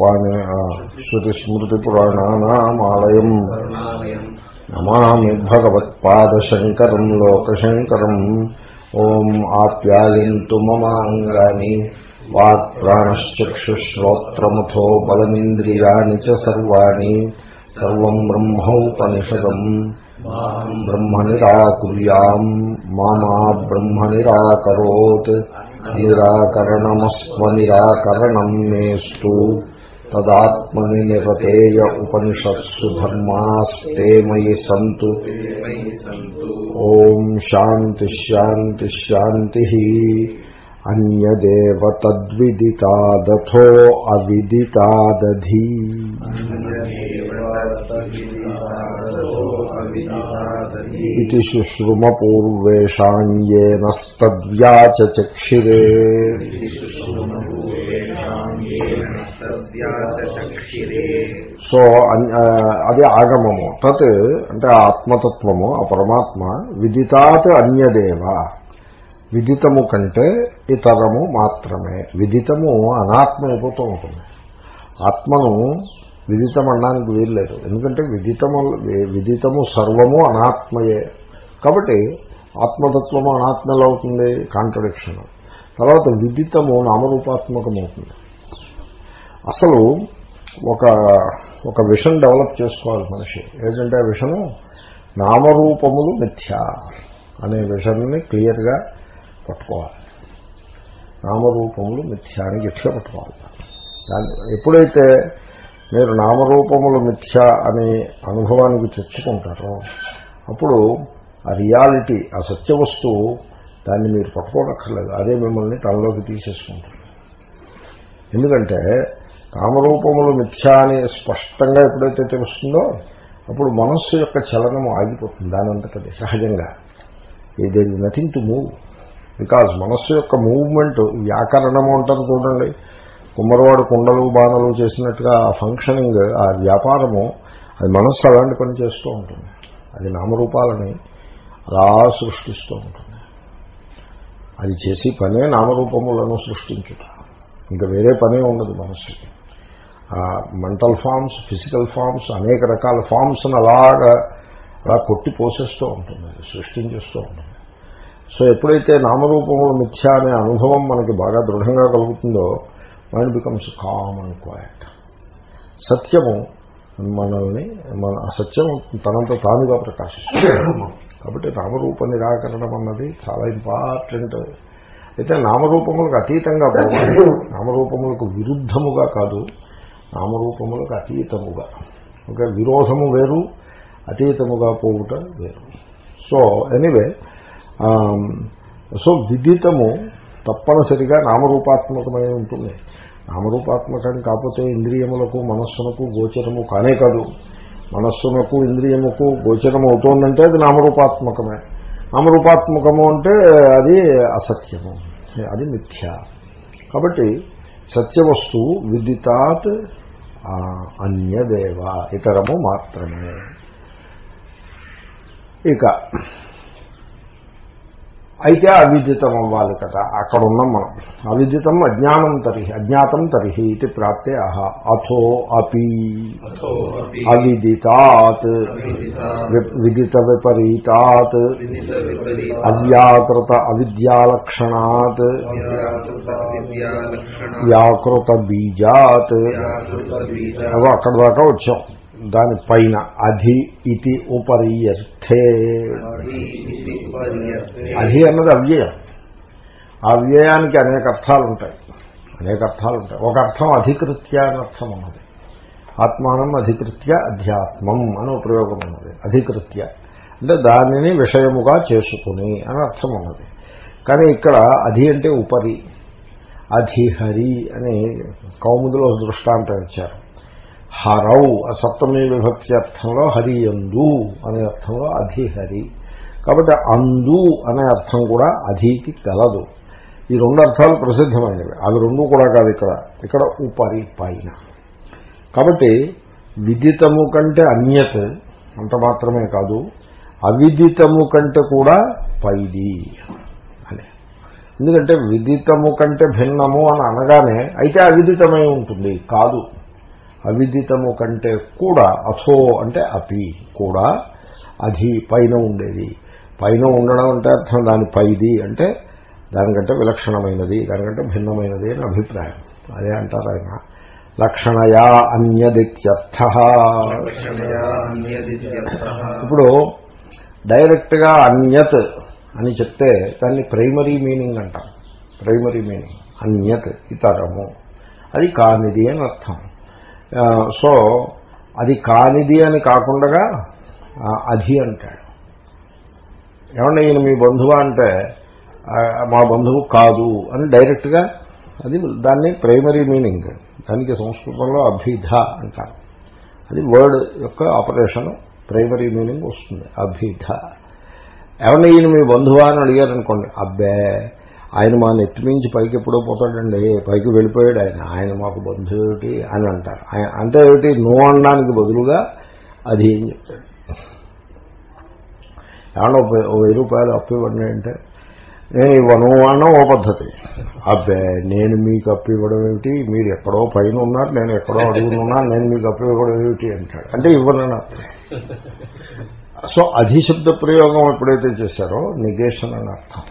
పాణి శృతిస్మృతిపురాణానామాలయం నమామి భగవత్పాదశంకరం లోకశంకరం. ఓం ఆప్యాయంతు మమాంగాని వాక్ప్రాణశ్చక్షుశ్రోత్రముథో బలమింద్రియాణి చ సర్వాణి. సర్వం బ్రహ్మోపనిషదం. బ్రహ్మ నిరాకుర్యాం మామా బ్రహ్మ నిరాకరోత్ నిరాకరణమస్వ నిరాకరణం మేస్తు. తదాత్మని నిరతేయ ఉపనిషత్సు ధర్మాస్తే మయి సంతు. ఓం శాంతి శాంతి శాంతి. అన్యదేవ తద్విదితాదథో అవిదితాదధీ. ఇది శుశ్రుమపూర్వేషాణ్యేనస్తద్వ్యాచక్షిరే సో అది ఆగమము. తత్ అంటే ఆత్మతత్వము ఆ పరమాత్మ. విదితాత్ అన్యదేవ. విదితము కంటే ఇతరము మాత్రమే. విదితము అనాత్మ అయిపోతూ ఉంటుంది. ఆత్మను విదితం అనడానికి వీల్లేదు. ఎందుకంటే విదితము విదితము సర్వము అనాత్మయే. కాబట్టి ఆత్మతత్వము అనాత్మలో అవుతుంది కాంట్రడిక్షన్ తర్వాత విదితము నామరూపాత్మకమవుతుంది. అసలు ఒక ఒక విషన్ డెవలప్ చేసుకోవాలి మనిషి. ఏంటంటే ఆ విషను నామరూపములు మిథ్య అనే విషన్ని క్లియర్గా పట్టుకోవాలి. నామరూపములు మిథ్య అని గట్టిగా పట్టుకోవాలి. దాన్ని ఎప్పుడైతే మీరు నామరూపములు మిథ్య అనే అనుభవానికి తెచ్చుకుంటారో అప్పుడు ఆ రియాలిటీ ఆ సత్య వస్తువు దాన్ని మీరు పట్టుకోనక్కర్లేదు. అదే మిమ్మల్ని తనలోకి తీసేసుకుంటారు ఎందుకంటే నామరూపములు మిథ్యా అని స్పష్టంగా ఎప్పుడైతే తెలుస్తుందో అప్పుడు మనస్సు యొక్క చలనము ఆగిపోతుంది. దానంతటది సహజంగా. There is nothing to move because మనస్సు యొక్క మూవ్మెంట్ వ్యాకరణము అంటారు చూడండి. కుమ్మరవాడు కుండలు బాణలు చేసినట్టుగా ఆ ఫంక్షనింగ్ ఆ వ్యాపారము అది మనస్సు అలాంటి పని చేస్తూ ఉంటుంది. అది నామరూపాలని అలా సృష్టిస్తూ ఉంటుంది. అది చేసి పనే నామరూపములను సృష్టించుట. ఇంకా వేరే పనే ఉండదు మనస్సుకి. మెంటల్ ఫామ్స్ ఫిజికల్ ఫామ్స్ అనేక రకాల ఫామ్స్ని అలాగా అలా కొట్టి పోసేస్తూ ఉంటుంది సృష్టించేస్తూ ఉంటుంది. సో ఎప్పుడైతే నామరూపములు మిథ్య అనే అనుభవం మనకి బాగా దృఢంగా కలుగుతుందో mind becomes calm and quiet సత్యము మనల్ని మన సత్యం తనంత తానుగా ప్రకాశిస్తుంది. కాబట్టి నామరూప నిరాకరణం అన్నది చాలా ఇంపార్టెంట్ అయితే నామరూపములకు అతీతంగా పోవాలి. నామరూపములకు విరుద్ధముగా కాదు. నామరూపములకు అతీతముగా. ఓకే విరోధము వేరు అతీతముగా పోవుట వేరు. సో ఎనీవే um, సో విదితము తప్పనిసరిగా నామరూపాత్మకమై ఉంటుంది. నామరూపాత్మకం కాకపోతే ఇంద్రియములకు మనస్సునకు గోచరము కానే కాదు. మనస్సునకు ఇంద్రియముకు గోచరం అవుతోందంటే అది నామరూపాత్మకమే. నామరూపాత్మకము అంటే అది అసత్యము. అది మిథ్య. కాబట్టి సత్యవస్తువు విదితాత్ అన్యదేవ ఇతరము మాత్రమే. ఇక అయితే అవిదితం అవ్వాలి కదా అక్కడ ఉన్నాం మనం. అవిదితం అజ్ఞానం తరిహి అజ్ఞాతం తరిహి ఇది ప్రాప్తే అహ. అథో అపి. అవిదితాత్. విదిత విపరీతాత్. అవ్యాకృత అవిద్యాలక్షణాత్. వ్యాకృత బీజాత్. అక్కడ దాకా వచ్చాం. దానిపైన అధి ఇది ఉపరియర్థే. అధి అన్నది అవ్యయం. ఆ అవ్యయానికి అనేక అర్థాలు ఉంటాయి అనేక అర్థాలు ఉంటాయి ఒక అర్థం అధికృత్య అని అర్థం ఉన్నది. ఆత్మానం అధికృత్య అధ్యాత్మం అని ప్రయోగం ఉన్నది. అధికృత్య. అంటే దానిని విషయముగా చేసుకుని అని అర్థం ఉన్నది. కానీ ఇక్కడ అధి అంటే ఉపరి అధిహరి అని కౌముదిలో దృష్టాంతం ఇచ్చారు. హరౌ సప్తమి విభక్తి అర్థంలో హరియందు అనే అర్థంలో అధిహరి. కాబట్టి అందు అనే అర్థం కూడా అధికి కలదు. ఈ రెండు అర్థాలు ప్రసిద్ధమైనవి. అవి రెండు కూడా కాదు ఇక్కడ. ఇక్కడ ఉపరి పైన కాబట్టి విదితము కంటే అన్యత్ అంత మాత్రమే కాదు అవిదితము కంటే కూడా పైది అని. ఎందుకంటే విదితము కంటే భిన్నము అని అనగానే అయితే అవిదితమై ఉంటుంది కాదు. అవిదితము కంటే కూడా అథో అంటే అపి కూడా అధి పైన ఉండేది. పైన ఉండడం అంటే అర్థం దాని పైది అంటే దానికంటే విలక్షణమైనది దానికంటే భిన్నమైనది అని అభిప్రాయం. అదే అంటారు ఆయన. లక్షణయా అన్యదిత్యర్థ. ఇప్పుడు డైరెక్ట్గా అన్యత్ అని చెప్తే దాన్ని ప్రైమరీ మీనింగ్ అంటాం ప్రైమరీ మీనింగ్. అన్యత్ ఇతరము. అది కానిది అని అర్థం. సో అది కానిది అని కాకుండా అధి అంటాడు. ఏమన్నా ఈయన మీ బంధువా అంటే మా బంధువు కాదు అని డైరెక్ట్గా అది దాన్ని ప్రైమరీ మీనింగ్ దానికి సంస్కృతంలో అభిధ అంటారు. అది వర్డ్ యొక్క ఆపరేషన్ ప్రైమరీ మీనింగ్ వస్తుంది అభిధ. ఎవరిని ఈయన మీ బంధువా అని అడిగారనుకోండి అబ్బే ఆయన మా నెత్తిమించి పైకి ఎప్పుడో పోతాడండి. పైకి వెళ్ళిపోయాడు ఆయన. ఆయన మాకు బంధువుటి అని అంటారు. ఆయన అంటే ఏమిటి? నో అనడానికి బదులుగా అది ఏం చెప్తాడు? ఏమన్నా వెయ్యి రూపాయలు అప్పు ఇవ్వండి అంటే నేను ఇవ్వను అన్న ఓ పద్ధతి. అబ్బే నేను మీకు అప్పు ఇవ్వడం ఏమిటి? మీరు ఎక్కడో పైన ఉన్నారు నేను ఎక్కడో అడుగునున్నాను నేను మీకు అప్పు ఇవ్వడం ఏమిటి అంటాడు. అంటే ఇవ్వనని అర్థం సో అధిశబ్ద ప్రయోగం ఎప్పుడైతే చేశారో నిగేషన్ అని అర్థం.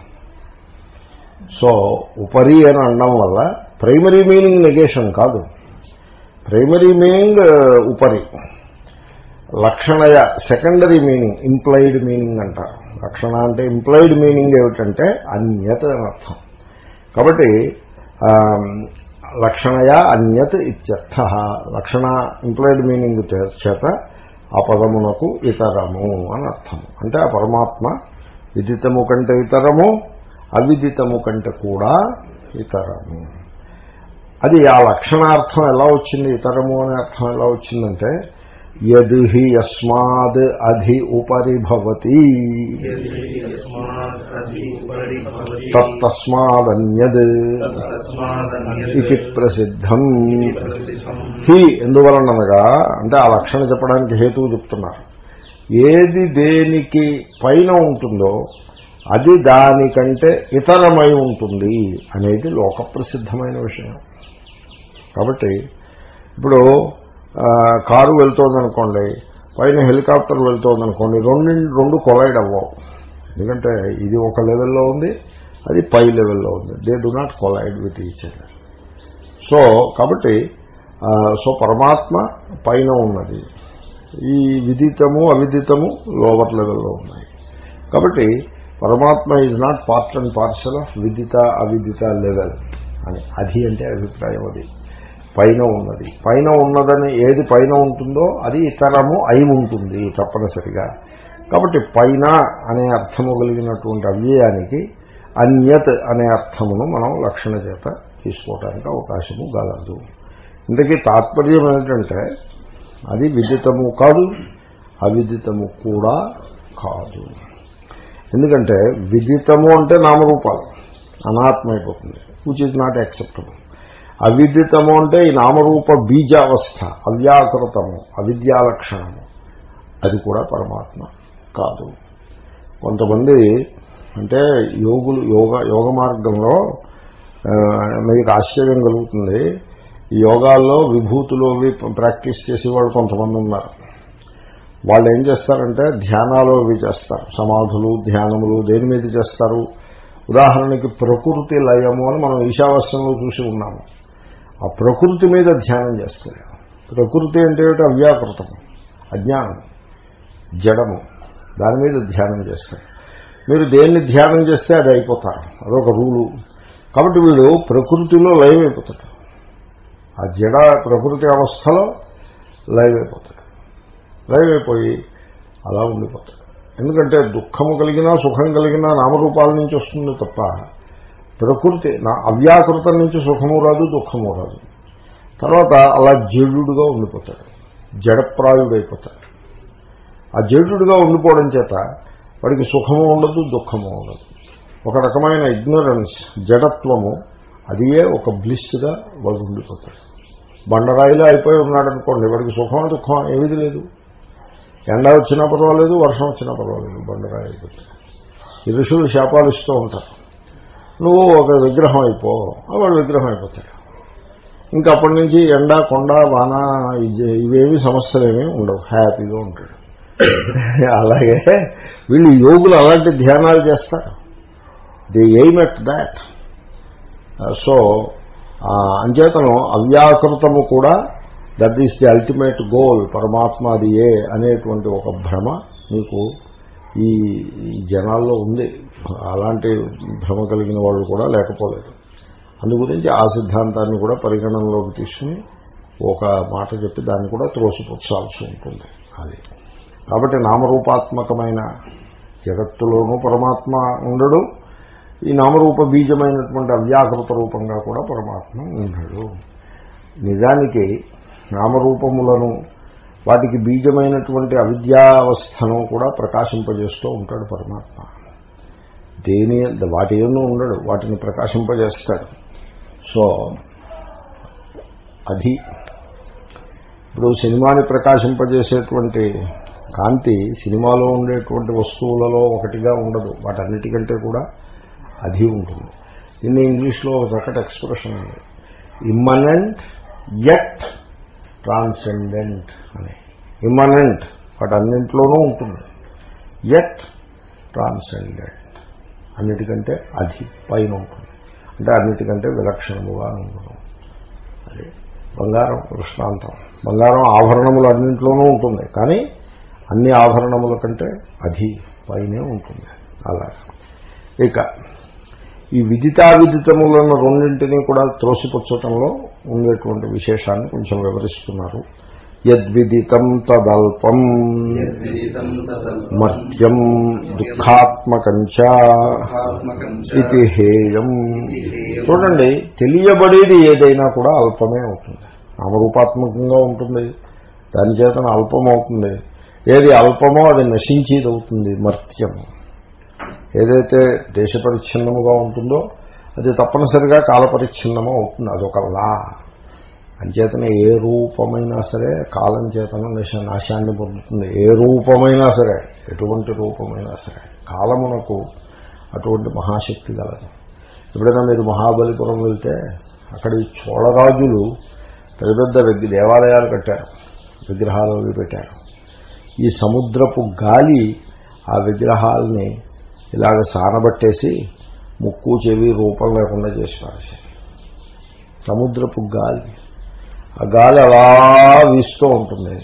సో ఉపరి అని అనడం వల్ల ప్రైమరీ మీనింగ్ నెగేషన్ కాదు. ప్రైమరీ మీనింగ్ ఉపరి. లక్షణయ సెకండరీ మీనింగ్ ఇంప్లైడ్ మీనింగ్ అంటారు. లక్షణ అంటే ఇంప్లైడ్ మీనింగ్ ఏమిటంటే అన్యత అని అర్థం. కాబట్టి లక్షణయ అన్యత్ ఇత్యర్థ. లక్షణ ఇంప్లైడ్ మీనింగ్ చేత ఆ పదమునకు ఇతరము అని అర్థం. అంటే ఆ పరమాత్మ విదితము కంటే ఇతరము అవిదితము కంటే కూడా ఇతరము. అది ఆ లక్షణార్థం ఎలా వచ్చింది ఇతరము అనే అర్థం ఎలా వచ్చిందంటే యది హి యస్మాద్ అధి ఉపరి భవతి తస్మాదన్యద్ ఇది ప్రసిద్ధం. హి ఎందువలనగా అంటే ఆ లక్షణ చెప్పడానికి హేతువు చెప్తున్నారు. ఏది దేనికి పైన ఉంటుందో అది దానికంటే ఇతరమై ఉంటుంది అనేది లోక ప్రసిద్ధమైన విషయం. కాబట్టి ఇప్పుడు కారు వెళ్తోందనుకోండి పైన హెలికాప్టర్ వెళ్తోందనుకోండి రెండు రెండు కొలైడ్ అవ్వవు. ఎందుకంటే ఇది ఒక లెవెల్లో ఉంది అది పై లెవెల్లో ఉంది. They do not collide with each other so కాబట్టి సో పరమాత్మ పైన ఉన్నది. ఈ విదితము అవిదితము లోవర్ లెవెల్లో ఉన్నాయి. కాబట్టి పరమాత్మ is not part and parcel of విదిత అవిదిత లెవెల్ అని. అది అంటే అభిప్రాయం అది. పైన ఉన్నది. పైన ఉన్నదని ఏది పైన ఉంటుందో అది ఇతరము అయి ఉంటుంది తప్పనిసరిగా. కాబట్టి పైన అనే అర్థము కలిగినటువంటి అవ్యయానికి అన్యత్ అనే అర్థమును మనం లక్షణ చేత తీసుకోవడానికి అవకాశము గలదు. ఇంతకీ తాత్పర్యం ఏంటంటే అది విదితము కాదు అవిదితము కూడా కాదు. ఎందుకంటే విదితము అంటే నామరూపాలు. అనాత్మైపోతుంది విచ్ ఇస్ నాట్ యాక్సెప్టబుల్ అవిదితము అంటే ఈ నామరూప బీజావస్థ అవ్యాకృతము అవిద్యాలక్షణము. అది కూడా పరమాత్మ కాదు. కొంతమంది అంటే యోగులు యోగ యోగ మార్గంలో మీకు ఆశ్చర్యం కలుగుతుంది. ఈ యోగాల్లో విభూతులు ప్రాక్టీస్ చేసేవాళ్ళు కొంతమంది ఉన్నారు. వాళ్ళు ఏం చేస్తారంటే ధ్యానాలు అవి చేస్తారు. సమాధులు ధ్యానములు దేని మీద చేస్తారు? ఉదాహరణకి ప్రకృతి లయము అని మనం ఈశావాస్యంలో చూసి ఉన్నాము. ఆ ప్రకృతి మీద ధ్యానం చేస్తారు. ప్రకృతి అంటే ఏమిటి? అవ్యాకృతం అజ్ఞానం జడము. దాని మీద ధ్యానం చేస్తారు. మీరు దేన్ని ధ్యానం చేస్తే అది అయిపోతారు. అదొక రూలు. కాబట్టి వీడు ప్రకృతిలో లైవ్ అయిపోతాడు ఆ జడ ప్రకృతి అవస్థలో లైవ్ అయిపోతాడు లైవ్ అయిపోయి అలా ఉండిపోతాడు. ఎందుకంటే దుఃఖము కలిగినా సుఖం కలిగినా నామరూపాల నుంచి వస్తుంది తప్ప ప్రకృతి నా అవ్యాకృతం నుంచి సుఖము రాదు దుఃఖము రాదు. తర్వాత అలా జడుగా ఉండిపోతాడు. జడప్రాయుడైపోతాడు. ఆ జడుగా ఉండిపోవడం చేత వాడికి సుఖము ఉండదు దుఃఖము ఉండదు. ఒక రకమైన ఇగ్నరెన్స్ జడత్వము అదియే ఒక బ్లిస్గా వాడు ఉండిపోతాడు. బండరాయిలో అయిపోయి ఉన్నాడనుకోండి వాడికి సుఖం దుఃఖం ఏమిది లేదు. ఎండ వచ్చినా పర్వాలేదు వర్షం వచ్చినా పర్వాలేదు బండరాయి ఈ ఋషులు శాపాలు ఇస్తూ ఉంటారు. నువ్వు ఒక విగ్రహం అయిపో వాడు విగ్రహం అయిపోతాడు. ఇంకా అప్పటి నుంచి ఎండ కొండ వాన ఇవేమి ఇవేవి సమస్యలేమీ ఉండవు. హ్యాపీగా ఉంటాడు. అలాగే వీళ్ళు యోగులు అలాంటి ధ్యానాలు చేస్తారు. The aim at that. So అంచేతను అవ్యాకృతము కూడా that is the ultimate goal పరమాత్మ అది ఏ అనేటువంటి ఒక భ్రమ మీకు ఈ జనాల్లో ఉంది. అలాంటి భ్రమ కలిగిన వాళ్ళు కూడా లేకపోలేదు. అందు గురించి ఆ సిద్ధాంతాన్ని కూడా పరిగణనలోకి తీసుకుని ఒక మాట చెప్పి దాన్ని కూడా త్రోసిపుచ్చాల్సి ఉంటుంది. అది. కాబట్టి నామరూపాత్మకమైన జగత్తులోనూ పరమాత్మ ఉండడు. ఈ నామరూప బీజమైనటువంటి అవ్యాకృత రూపంగా కూడా పరమాత్మ ఉన్నాడు నిజానికి నామరూపములను వాటికి బీజమైనటువంటి అవిద్యావస్థను కూడా ప్రకాశింపజేస్తూ ఉంటాడు పరమాత్మ. దేని వాటి ఏమో ఉండడు వాటిని ప్రకాశింపజేస్తాడు. సో అది ఇప్పుడు సినిమాని ప్రకాశింపజేసేటువంటి కాంతి సినిమాలో ఉండేటువంటి వస్తువులలో ఒకటిగా ఉండదు వాటన్నిటికంటే కూడా అది ఉంటుంది. దీన్ని ఇంగ్లీష్లో ఒక చక్కటి ఎక్స్ప్రెషన్ ఉంది. ఇమ్మనెంట్ ఎట్ ట్రాన్సెండెంట్ అని. ఇమ్మనెంట్ వాటన్నింటిలోనూ ఉంటుంది. ఎట్ ట్రాన్సెండెంట్ అన్నిటికంటే అధి పైన ఉంటుంది. అంటే అన్నిటికంటే విలక్షణముగా ఉండడం అది బంగారం దృష్టాంతం బంగారం ఆభరణములు అన్నింటిలోనూ ఉంటుంది. కానీ అన్ని ఆభరణముల కంటే అధి పైనే ఉంటుంది. అలా. ఇక ఈ విదితావిదితములను రెండింటినీ కూడా త్రోసిపుచ్చటంలో ఉండేటువంటి విశేషాన్ని కొంచెం వివరిస్తున్నారు. యద్విదితం తదల్పం మర్త్యం దుఃఖాత్మకంచ ఇది హేయం. చూడండి తెలియబడేది ఏదైనా కూడా అల్పమే అవుతుంది. నామరూపాత్మకంగా ఉంటుంది. దాని చేతన అల్పం అవుతుంది. ఏది అల్పమో అది నశించేది అవుతుంది మర్త్యము ఏదైతే దేశపరిచ్ఛిన్నముగా ఉంటుందో అది తప్పనిసరిగా కాలపరిచ్ఛిన్నము అవుతుంది. అదొక లా. అంచేతనే ఏ రూపమైనా సరే కాలం చేతన నిశ నాశాన్ని పొందుతుంది. ఏ రూపమైనా సరే ఎటువంటి రూపమైనా సరే కాలమునకు అటువంటి మహాశక్తి కలదు. ఎప్పుడైనా మీరు మహాబలిపురం వెళ్తే అక్కడ ఈ చోళరాజులు పెద్ద పెద్ద దేవాలయాలు కట్టారు. విగ్రహాలు పెట్టారు. ఈ సముద్రపు గాలి ఆ విగ్రహాలని ఇలాగ సానబట్టేసి ముక్కు చెవి రూపం లేకుండా చేసి పారేశారు. సముద్రపు గాలి. ఆ గాలి అలా వీస్తూ ఉంటుంది.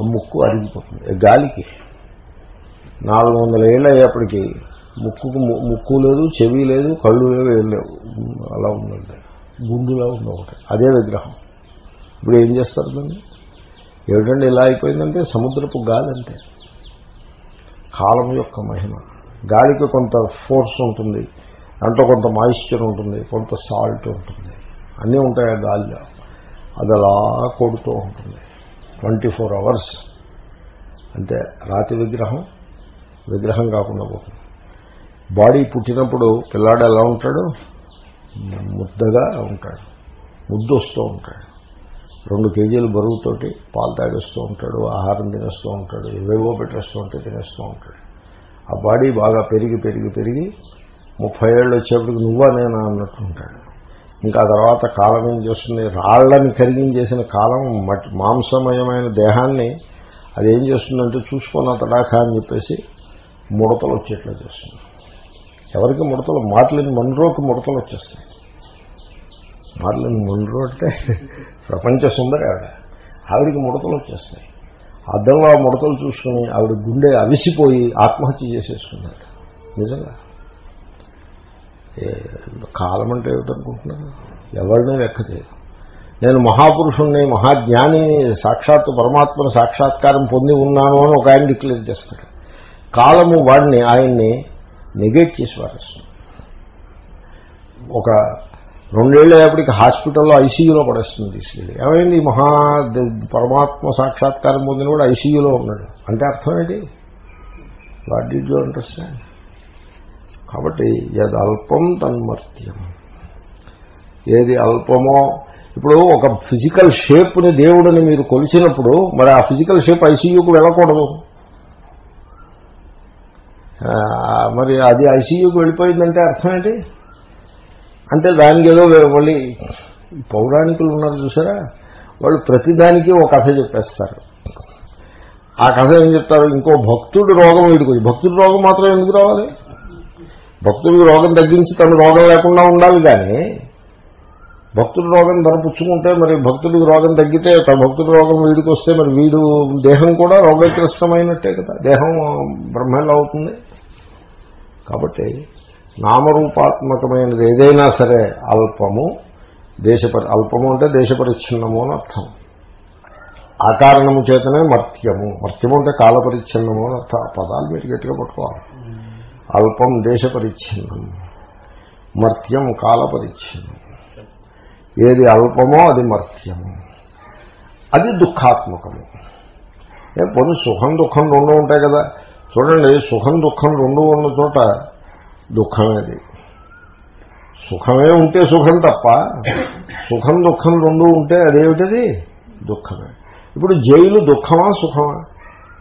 ఆ ముక్కు అరిగిపోతుంది. ఆ గాలికి? నాలుగు వందల ఏళ్ళు అయ్యేప్పటికీ ముక్కుకు ము- ముక్కు లేదు చెవి లేదు కళ్ళు లేవు ఏం లేవు. అలా ఉందండి గుండులా ఉంది ఒకటి. అదే విగ్రహం. ఇప్పుడు ఏం చేస్తారు దాన్ని ఏమిటండి ఇలా అయిపోయిందంటే? సముద్రపు గాలి అంటే. కాలం యొక్క మహిమ. గాలికి కొంత ఫోర్స్ ఉంటుంది. దాంట్లో కొంత మాయిశ్చర్ ఉంటుంది కొంత సాల్ట్ ఉంటుంది. అన్నీ ఉంటాయి ఆ గాలిలో? అది అలా కొడుతూ ఉంటుంది. Twenty four hours. అంటే రాతి విగ్రహం విగ్రహం కాకుండా పోతుంది. బాడీ పుట్టినప్పుడు పిల్లాడు ఎలా ఉంటాడు? ముద్దగా ఉంటాడు. ముద్దు వస్తూ ఉంటాడు. రెండు కేజీలు బరువుతోటి పాలు తాగేస్తూ ఉంటాడు ఆహారం తినేస్తూ ఉంటాడు ఇవేవో పెట్టేస్తూ ఉంటే తినేస్తూ ఉంటాడు. ఆ బాడీ బాగా పెరిగి పెరిగి పెరిగి ముప్పై ఏళ్ళు వచ్చేప్పటికి నువ్వా నేనా అన్నట్టు ఉంటాడు. ఇంకా తర్వాత కాలం ఏం చేస్తుంది? రాళ్ళని కరిగించేసిన కాలం మట్ మాంసమయమైన దేహాన్ని అది ఏం చేస్తుందంటే చూసుకున్న అతడాకా అని చెప్పేసి ముడతలు వచ్చేట్లా చేస్తుంది. ఎవరికి ముడతలు? మాటలేని మన్రోకి ముడతలు వచ్చేస్తాయి. మార్లిన్ మున్రో అంటే ప్రపంచ సుందరి ఆవిడ. ఆవిడికి ముడతలు వచ్చేస్తాయి. అద్దంలో ముడతలు చూసుకుని ఆవిడ గుండె అవిసిపోయి ఆత్మహత్య చేసేసుకున్నాడు. నిజంగా? కాలం అంటే ఏమిటనుకుంటున్నాను? ఎవరిని లెక్క చేయదు నేను మహాపురుషుణ్ణి మహాజ్ఞాని సాక్షాత్తు పరమాత్మను సాక్షాత్కారం పొంది ఉన్నాను అని ఒక ఆయన డిక్లేర్ చేస్తాడు. కాలము వాడిని ఆయన్ని నెగెట్ చేసి పారేస్తుంది ఒక రెండేళ్ళు అయ్యేప్పటికి హాస్పిటల్లో ఐసీయూలో పడేస్తుంది తీసుకెళ్ళి. ఏమైంది? మహా పరమాత్మ సాక్షాత్కారం పొందిన కూడా ఐసీయూలో ఉన్నాడు. అంటే అర్థం ఏంటి? What did you understand? కాబట్టి యద్ అల్పం తన్మర్త్యం. ఏది అల్పమో ఇప్పుడు ఒక ఫిజికల్ షేప్ని దేవుడిని మీరు కొలిచినప్పుడు మరి ఆ ఫిజికల్ షేప్ ఐసీయూకు వెళ్ళకూడదు. మరి అది ఐసీయూకి వెళ్ళిపోయిందంటే అర్థం ఏంటి? అంటే దానికి ఏదో మళ్ళీ పౌరాణికులు ఉన్నారు చూసారా? వాళ్ళు ప్రతిదానికి ఒక కథ చెప్పేస్తారు. ఆ కథ ఏం చెప్తారు? ఇంకో భక్తుడు రోగం వీడికి భక్తుడి రోగం మాత్రం ఎందుకు రావాలి? భక్తుడికి రోగం తగ్గించి తను రోగం లేకుండా ఉండాలి కానీ భక్తుడు రోగం తను పుచ్చుకుంటే మరి భక్తుడికి రోగం తగ్గితే తన భక్తుడి రోగం వీడికి వస్తే మరి వీడు దేహం కూడా రోగగ్రస్తమైనట్టే కదా. దేహం బ్రహ్మలో అవుతుంది. కాబట్టి నామరూపాత్మకమైనది ఏదైనా సరే అల్పము దేశపరి అల్పము అంటే దేశపరిచ్ఛిన్నము అని అర్థం. ఆ కారణము చేతనే మర్త్యము. మర్త్యము అంటే కాలపరిచ్ఛిన్నము అని అర్థం. ఆ పదాలు మీరు గట్టిగా పట్టుకోవాలి. అల్పం దేశపరిచ్ఛిన్నం మర్త్యం కాలపరిచ్ఛిన్నం. ఏది అల్పమో అది మర్త్యము అది దుఃఖాత్మకము. ఏ పోనీ సుఖం దుఃఖం రెండు ఉంటాయి కదా. చూడండి సుఖం దుఃఖం రెండు ఉన్న చోట దుఃఖమేది. సుఖమే ఉంటే సుఖం తప్ప సుఖం దుఃఖం రెండు ఉంటే అదేమిటది? దుఃఖమే. ఇప్పుడు జైలు దుఃఖమా సుఖమా?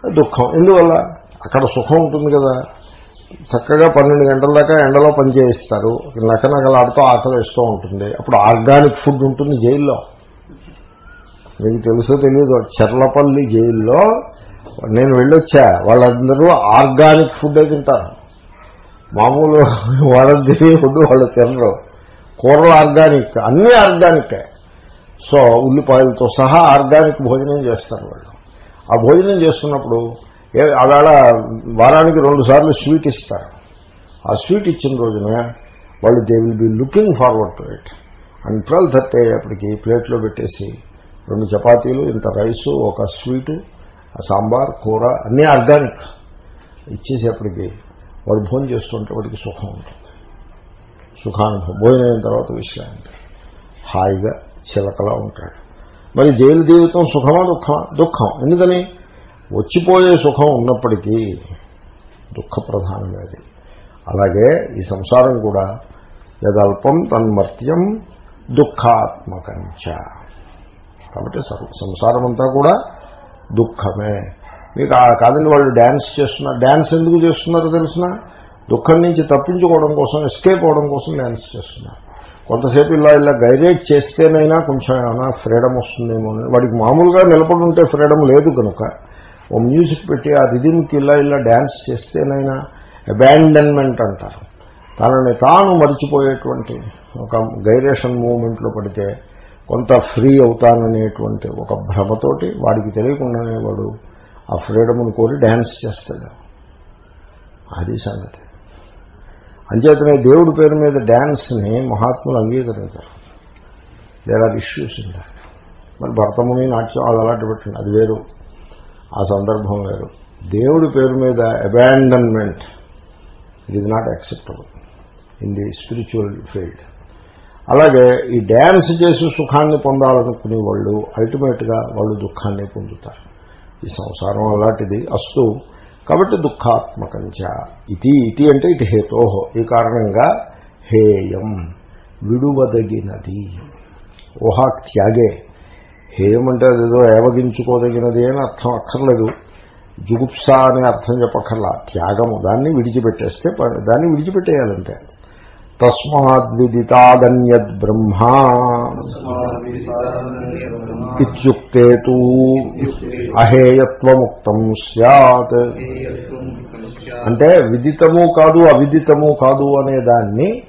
దుఃఖం. ఎందువల్ల? అక్కడ సుఖం ఉంటుంది కదా. చక్కగా పన్నెండు గంటల దాకా ఎండలో పనిచేయిస్తారు నకనకలాడుతూ ఆకలి వేస్తూ ఉంటుంది. అప్పుడు ఆర్గానిక్ ఫుడ్ ఉంటుంది జైల్లో. మీకు తెలుసో తెలియదు చెర్లపల్లి జైల్లో నేను వెళ్ళొచ్చా? వాళ్ళందరూ ఆర్గానిక్ ఫుడ్ తింటారు. మామూలు వాళ్ళ తినే ఫుడ్ వాళ్ళు తినరు. కూరలు ఆర్గానిక్ అన్నీ ఆర్గానికే. సో ఉల్లిపాయలతో సహా ఆర్గానిక్ భోజనం చేస్తారు వాళ్ళు. ఆ భోజనం చేస్తున్నప్పుడు ఆవేళ వారానికి రెండు సార్లు స్వీట్ ఇస్తారు. ఆ స్వీట్ ఇచ్చిన రోజున వాళ్ళు they will be looking forward to it. And twelve thirty అయ్యేప్పటికి ప్లేట్లో పెట్టేసి రెండు చపాతీలు ఇంత రైసు ఒక స్వీటు సాంబార్ కూర అన్నీ ఆర్గానిక్. ఇచ్చేసేపటికి వాడు భోజనం చేస్తుంటే వాడికి సుఖం ఉంటుంది. సుఖానుభవం. భోజనం అయిన తర్వాత విశ్రాంతి. హాయిగా చిలకలా ఉంటాడు. మరి జైలు జీవితం సుఖమా దుఃఖమా? దుఃఖం. ఎందుకని? వచ్చిపోయే సుఖం ఉన్నప్పటికీ దుఃఖప్రధానమేది అలాగే ఈ సంసారం కూడా యదల్పం తన్మర్త్యం దుఃఖాత్మకంచ. కాబట్టి సంసారం అంతా కూడా దుఃఖమే. మీకు ఆ వాళ్ళు డ్యాన్స్ చేస్తున్నారు. డ్యాన్స్ ఎందుకు చేస్తున్నారో తెలిసిన? దుఃఖం నుంచి తప్పించుకోవడం కోసం ఎస్కేప్ అవడం కోసం డ్యాన్స్ చేస్తున్నారు. కొంతసేపు ఇలా ఇలా గైరేట్ చేస్తేనైనా కొంచెం ఏమైనా ఫ్రీడమ్ వస్తుందేమో అని. వాడికి మామూలుగా నిలబడి ఉంటే ఫ్రీడమ్ లేదు కనుక ఓ మ్యూజిక్ పెట్టి ఆ రిధిమ్కి ఇలా ఇలా డ్యాన్స్ చేస్తేనైనా అబాండన్మెంట్ అంటారు. తనని తాను మరిచిపోయేటువంటి ఒక గైరేషన్ మూమెంట్లో పడితే కొంత ఫ్రీ అవుతాననేటువంటి ఒక భ్రమతోటి వాడికి తెలియకుండానే వాడు ఆ ఫ్రీడమ్ను కోరి డ్యాన్స్ చేస్తాడు. అది సంగతి. అంచేతనే దేవుడి పేరు మీద డ్యాన్స్ని మహాత్ములు అంగీకరించారు. దేర్ ఆర్ ఇష్యూస్ ఉంటారు మరి భరతముని నాట్యం అది అలాంటి పెట్టండి. అది వేరు. ఆ సందర్భం వేరు దేవుడి పేరు మీద abandonment it is not acceptable in the spiritual field అలాగే ఈ డ్యాన్స్ చేసి సుఖాన్ని పొందాలనుకునే వాళ్ళు అల్టిమేట్గా వాళ్ళు దుఃఖాన్ని పొందుతారు. ఈ సంసారం అలాంటిది అస్తు. కాబట్టి దుఃఖాత్మకంచ ఇది ఇది అంటే ఇది హేతో ఈ కారణంగా హేయం విడువదగినది. ఊహా త్యాగే హేయం అంటే అదేదో ఏవగించుకోదగినది అని అర్థం అక్కర్లేదు. జుగుప్స అనే అర్థం చెప్పక్కర్లా. త్యాగము. దాన్ని విడిచిపెట్టేస్తే దాన్ని విడిచిపెట్టేయాలంటే. తస్మాద్విదితాదన్యద్ బ్రహ్మా ఇత్యుక్తే అహేయత్వముక్తం సత్ అంటే విదితము కాదు అవిదితము కాదు అనే దాన్ని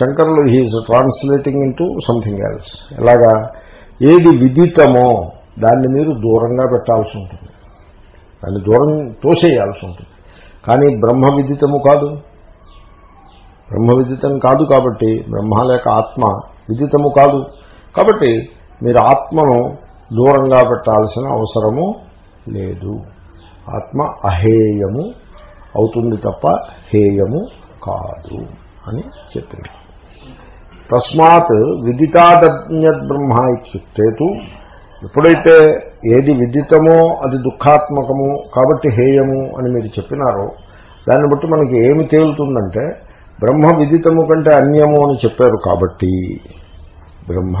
శంకరులు he's translating into something else. ఎలాగా? ఏది విదితమో దాన్ని మీరు దూరంగా పెట్టాల్సి ఉంటుంది. దాన్ని దూరం తోసేయాల్సి ఉంటుంది. కానీ బ్రహ్మ విదితము కాదు. బ్రహ్మ విదితం కాదు కాబట్టి బ్రహ్మ లేక ఆత్మ విదితము కాదు. కాబట్టి మీరు ఆత్మను దూరంగా పెట్టాల్సిన అవసరము లేదు. ఆత్మ అహేయము అవుతుంది తప్ప హేయము కాదు అని చెప్పింది తస్మాత్ విదితాదజ్ఞత్ బ్రహ్మ ఇత్యుక్తేతు ఎప్పుడైతే ఏది విదితమో అది దుఃఖాత్మకము కాబట్టి హేయము అని మీరు చెప్పినారో దాన్ని బట్టి మనకి ఏమి తేలుతుందంటే బ్రహ్మ విదితము కంటే అన్యము అని చెప్పారు కాబట్టి బ్రహ్మ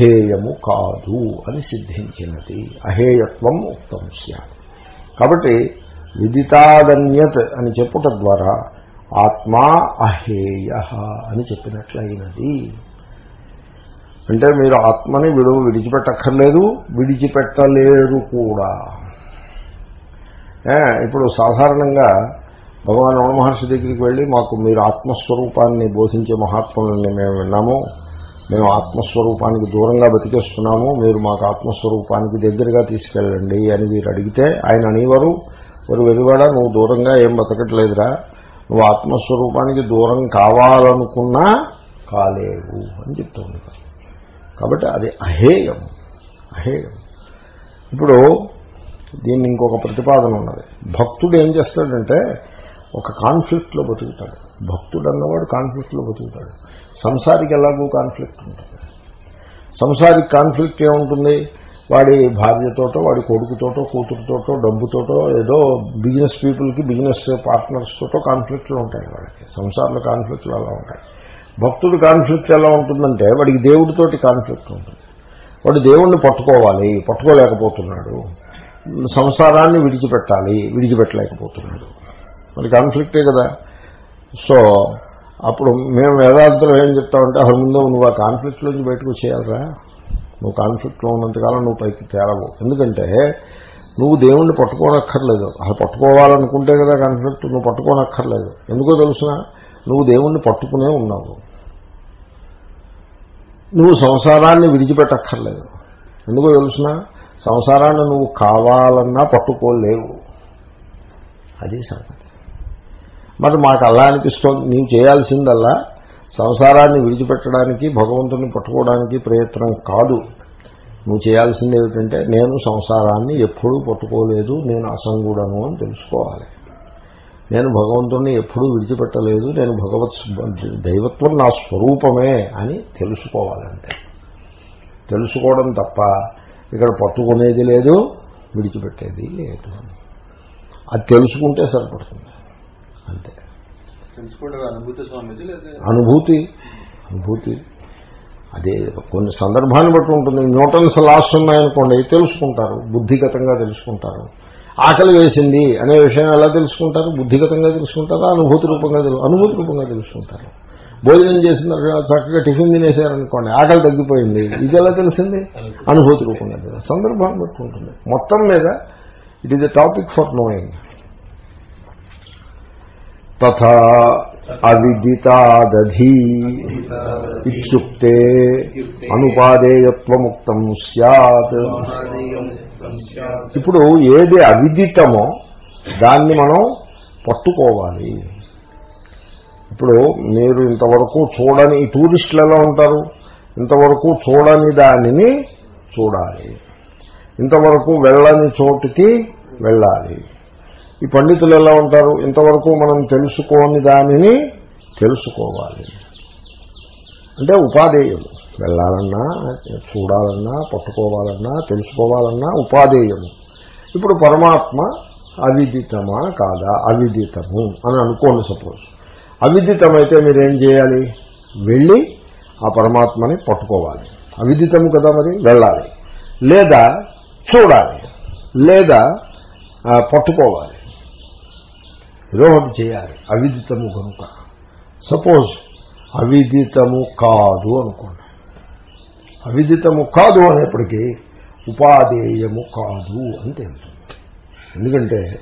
హేయము కాదు అని సిద్ధించినది. అహేయత్వం ఉక్తం కాబట్టి విదితాదన్యత్ అని చెప్పుట ద్వారా ఆత్మా అహేయ అని చెప్పినట్లయినది. అంటే మీరు ఆత్మని విడువ విడిచిపెట్టక్కర్లేదు విడిచిపెట్టలేరు కూడా. ఇప్పుడు సాధారణంగా భగవాన్ రమణ మహర్షి దగ్గరికి వెళ్ళి మాకు మీరు ఆత్మస్వరూపాన్ని బోధించే మహాత్ములని మేము విన్నాము మేము ఆత్మస్వరూపానికి దూరంగా బతికేస్తున్నాము మీరు మాకు ఆత్మస్వరూపానికి దగ్గరగా తీసుకెళ్ళండి అని మీరు అడిగితే ఆయన అనేవారు వారు వెలువడా నువ్వు దూరంగా ఏం బతకట్లేదురా నువ్వు ఆత్మస్వరూపానికి దూరం కావాలనుకున్నా కాలేవు అని చెప్తూ ఉంటారు కాబట్టి అది అహేయం. అహేయం. ఇప్పుడు దీన్ని ఇంకొక ప్రతిపాదన ఉన్నది. భక్తుడు ఏం చేస్తాడంటే ఒక కాన్ఫ్లిక్ట్లో బతుకుతాడు. భక్తుడు అన్నవాడు కాన్ఫ్లిక్ట్లో బతుకుతాడు. సంసారికి ఎలాగూ కాన్ఫ్లిక్ట్ ఉంటుంది. సంసారికి కాన్ఫ్లిక్ట్ ఏముంటుంది? వాడి భార్యతోటో వాడి కొడుకుతోటో కూతురుతోటో డబ్బుతోటో ఏదో బిజినెస్ పీపుల్కి బిజినెస్ పార్ట్నర్స్ తోటో కాన్ఫ్లిక్ట్లు ఉంటాయి వాడికి. సంసారంలో కాన్ఫ్లిక్ట్లు అలా ఉంటాయి. భక్తుడు కాన్ఫ్లిక్ట్ ఎలా ఉంటుందంటే వాడికి దేవుడితోటి కాన్ఫ్లిక్ట్ ఉంటుంది. వాడు దేవుణ్ణి పట్టుకోవాలి పట్టుకోలేకపోతున్నాడు. సంసారాన్ని విడిచిపెట్టాలి విడిచిపెట్టలేకపోతున్నాడు. మరి కాన్ఫ్లిక్టే కదా. సో అప్పుడు మేము వేదాంతం ఏం చెప్తామంటే అసలు ముందు నువ్వు ఆ కాన్ఫ్లిక్ట్లోంచి బయటకు చేయాలరా నువ్వు కాన్ఫ్లిక్ట్లో ఉన్నంతకాలం నువ్వు పైకి తేలవు ఎందుకంటే నువ్వు దేవుణ్ణి పట్టుకోనక్కర్లేదు. అసలు పట్టుకోవాలనుకుంటే కదా కాన్ఫ్లిక్ట్ నువ్వు పట్టుకోనక్కర్లేదు. ఎందుకో తెలుసిన? నువ్వు దేవుణ్ణి పట్టుకునే ఉన్నావు. నువ్వు సంసారాన్ని విడిచిపెట్టక్కర్లేదు. ఎందుకో తెలుసిన? సంసారాన్ని నువ్వు కావాలన్నా పట్టుకోలేవు. అది సంగతి. మరి మాకు అలా అనిపిస్తోంది. నీవు చేయాల్సిందల్లా సంసారాన్ని విడిచిపెట్టడానికి భగవంతుని పట్టుకోవడానికి ప్రయత్నం కాదు. నువ్వు చేయాల్సింది ఏమిటంటే నేను సంసారాన్ని ఎప్పుడూ పట్టుకోలేదు నేను అసంగుడను అని తెలుసుకోవాలి. నేను భగవంతుణ్ణి ఎప్పుడూ విడిచిపెట్టలేదు నేను భగవత్ దైవత్వం నా స్వరూపమే అని తెలుసుకోవాలంటే. తెలుసుకోవడం తప్ప ఇక్కడ పట్టుకునేది లేదు విడిచిపెట్టేది లేదు. అది తెలుసుకుంటే సరిపడుతుంది. అంతే. అనుభూతి అనుభూతి అనుభూతి. అదే కొన్ని సందర్భాన్ని బట్టి ఉంటుంది. న్యూటన్స్ లాస్ ఉన్నాయనుకోండి తెలుసుకుంటారు బుద్ధిగతంగా తెలుసుకుంటారు. ఆకలి వేసింది అనే విషయం ఎలా తెలుసుకుంటారు? బుద్ధిగతంగా తెలుసుకుంటారా? అనుభూతి రూపంగా అనుభూతి రూపంగా తెలుసుకుంటారు. భోజనం చేసిన తర్వాత చక్కగా టిఫిన్ తినేశారనుకోండి ఆకలి తగ్గిపోయింది. ఇది ఎలా తెలిసింది? అనుభూతి రూపంగా సందర్భాన్ని బట్టి ఉంటుంది. మొత్తం మీద it is the topic for knowing తథా అవిదితాదధి ఇత్యుక్తే అనుపాదేయత్వముక్తం సత్ ఇప్పుడు ఏది అవిదితమో దాన్ని మనం పట్టుకోవాలి. ఇప్పుడు మీరు ఇంతవరకు చూడని టూరిస్టులు ఎలా ఉంటారు? ఇంతవరకు చూడని దానిని చూడాలి. ఇంతవరకు వెళ్ళని చోటుకి వెళ్ళాలి. ఈ పండితులు ఎలా ఉంటారు? ఇంతవరకు మనం తెలుసుకోని దానిని తెలుసుకోవాలి. అంటే ఉపాధేయము. వెళ్ళాలన్నా చూడాలన్నా పట్టుకోవాలన్నా తెలుసుకోవాలన్నా ఉపాధేయము. ఇప్పుడు పరమాత్మ అవిదితమా కాదా? అవిదితము అని అనుకోండి సపోజ్. అవిదితమైతే మీరేం చేయాలి? వెళ్ళి ఆ పరమాత్మని పట్టుకోవాలి. అవిదితము కదా మరి? వెళ్ళాలి. లేదా చూడాలి. లేదా పట్టుకోవాలి. ఏదో ఒకటి చేయాలి. అవిదితము కనుక. సపోజ్ అవిదితము కాదు అనుకోండి. అవిదితము కాదు అనేప్పటికీ ఉపాధేయము కాదు అని తెలుస్తుంది ఎందుకంటే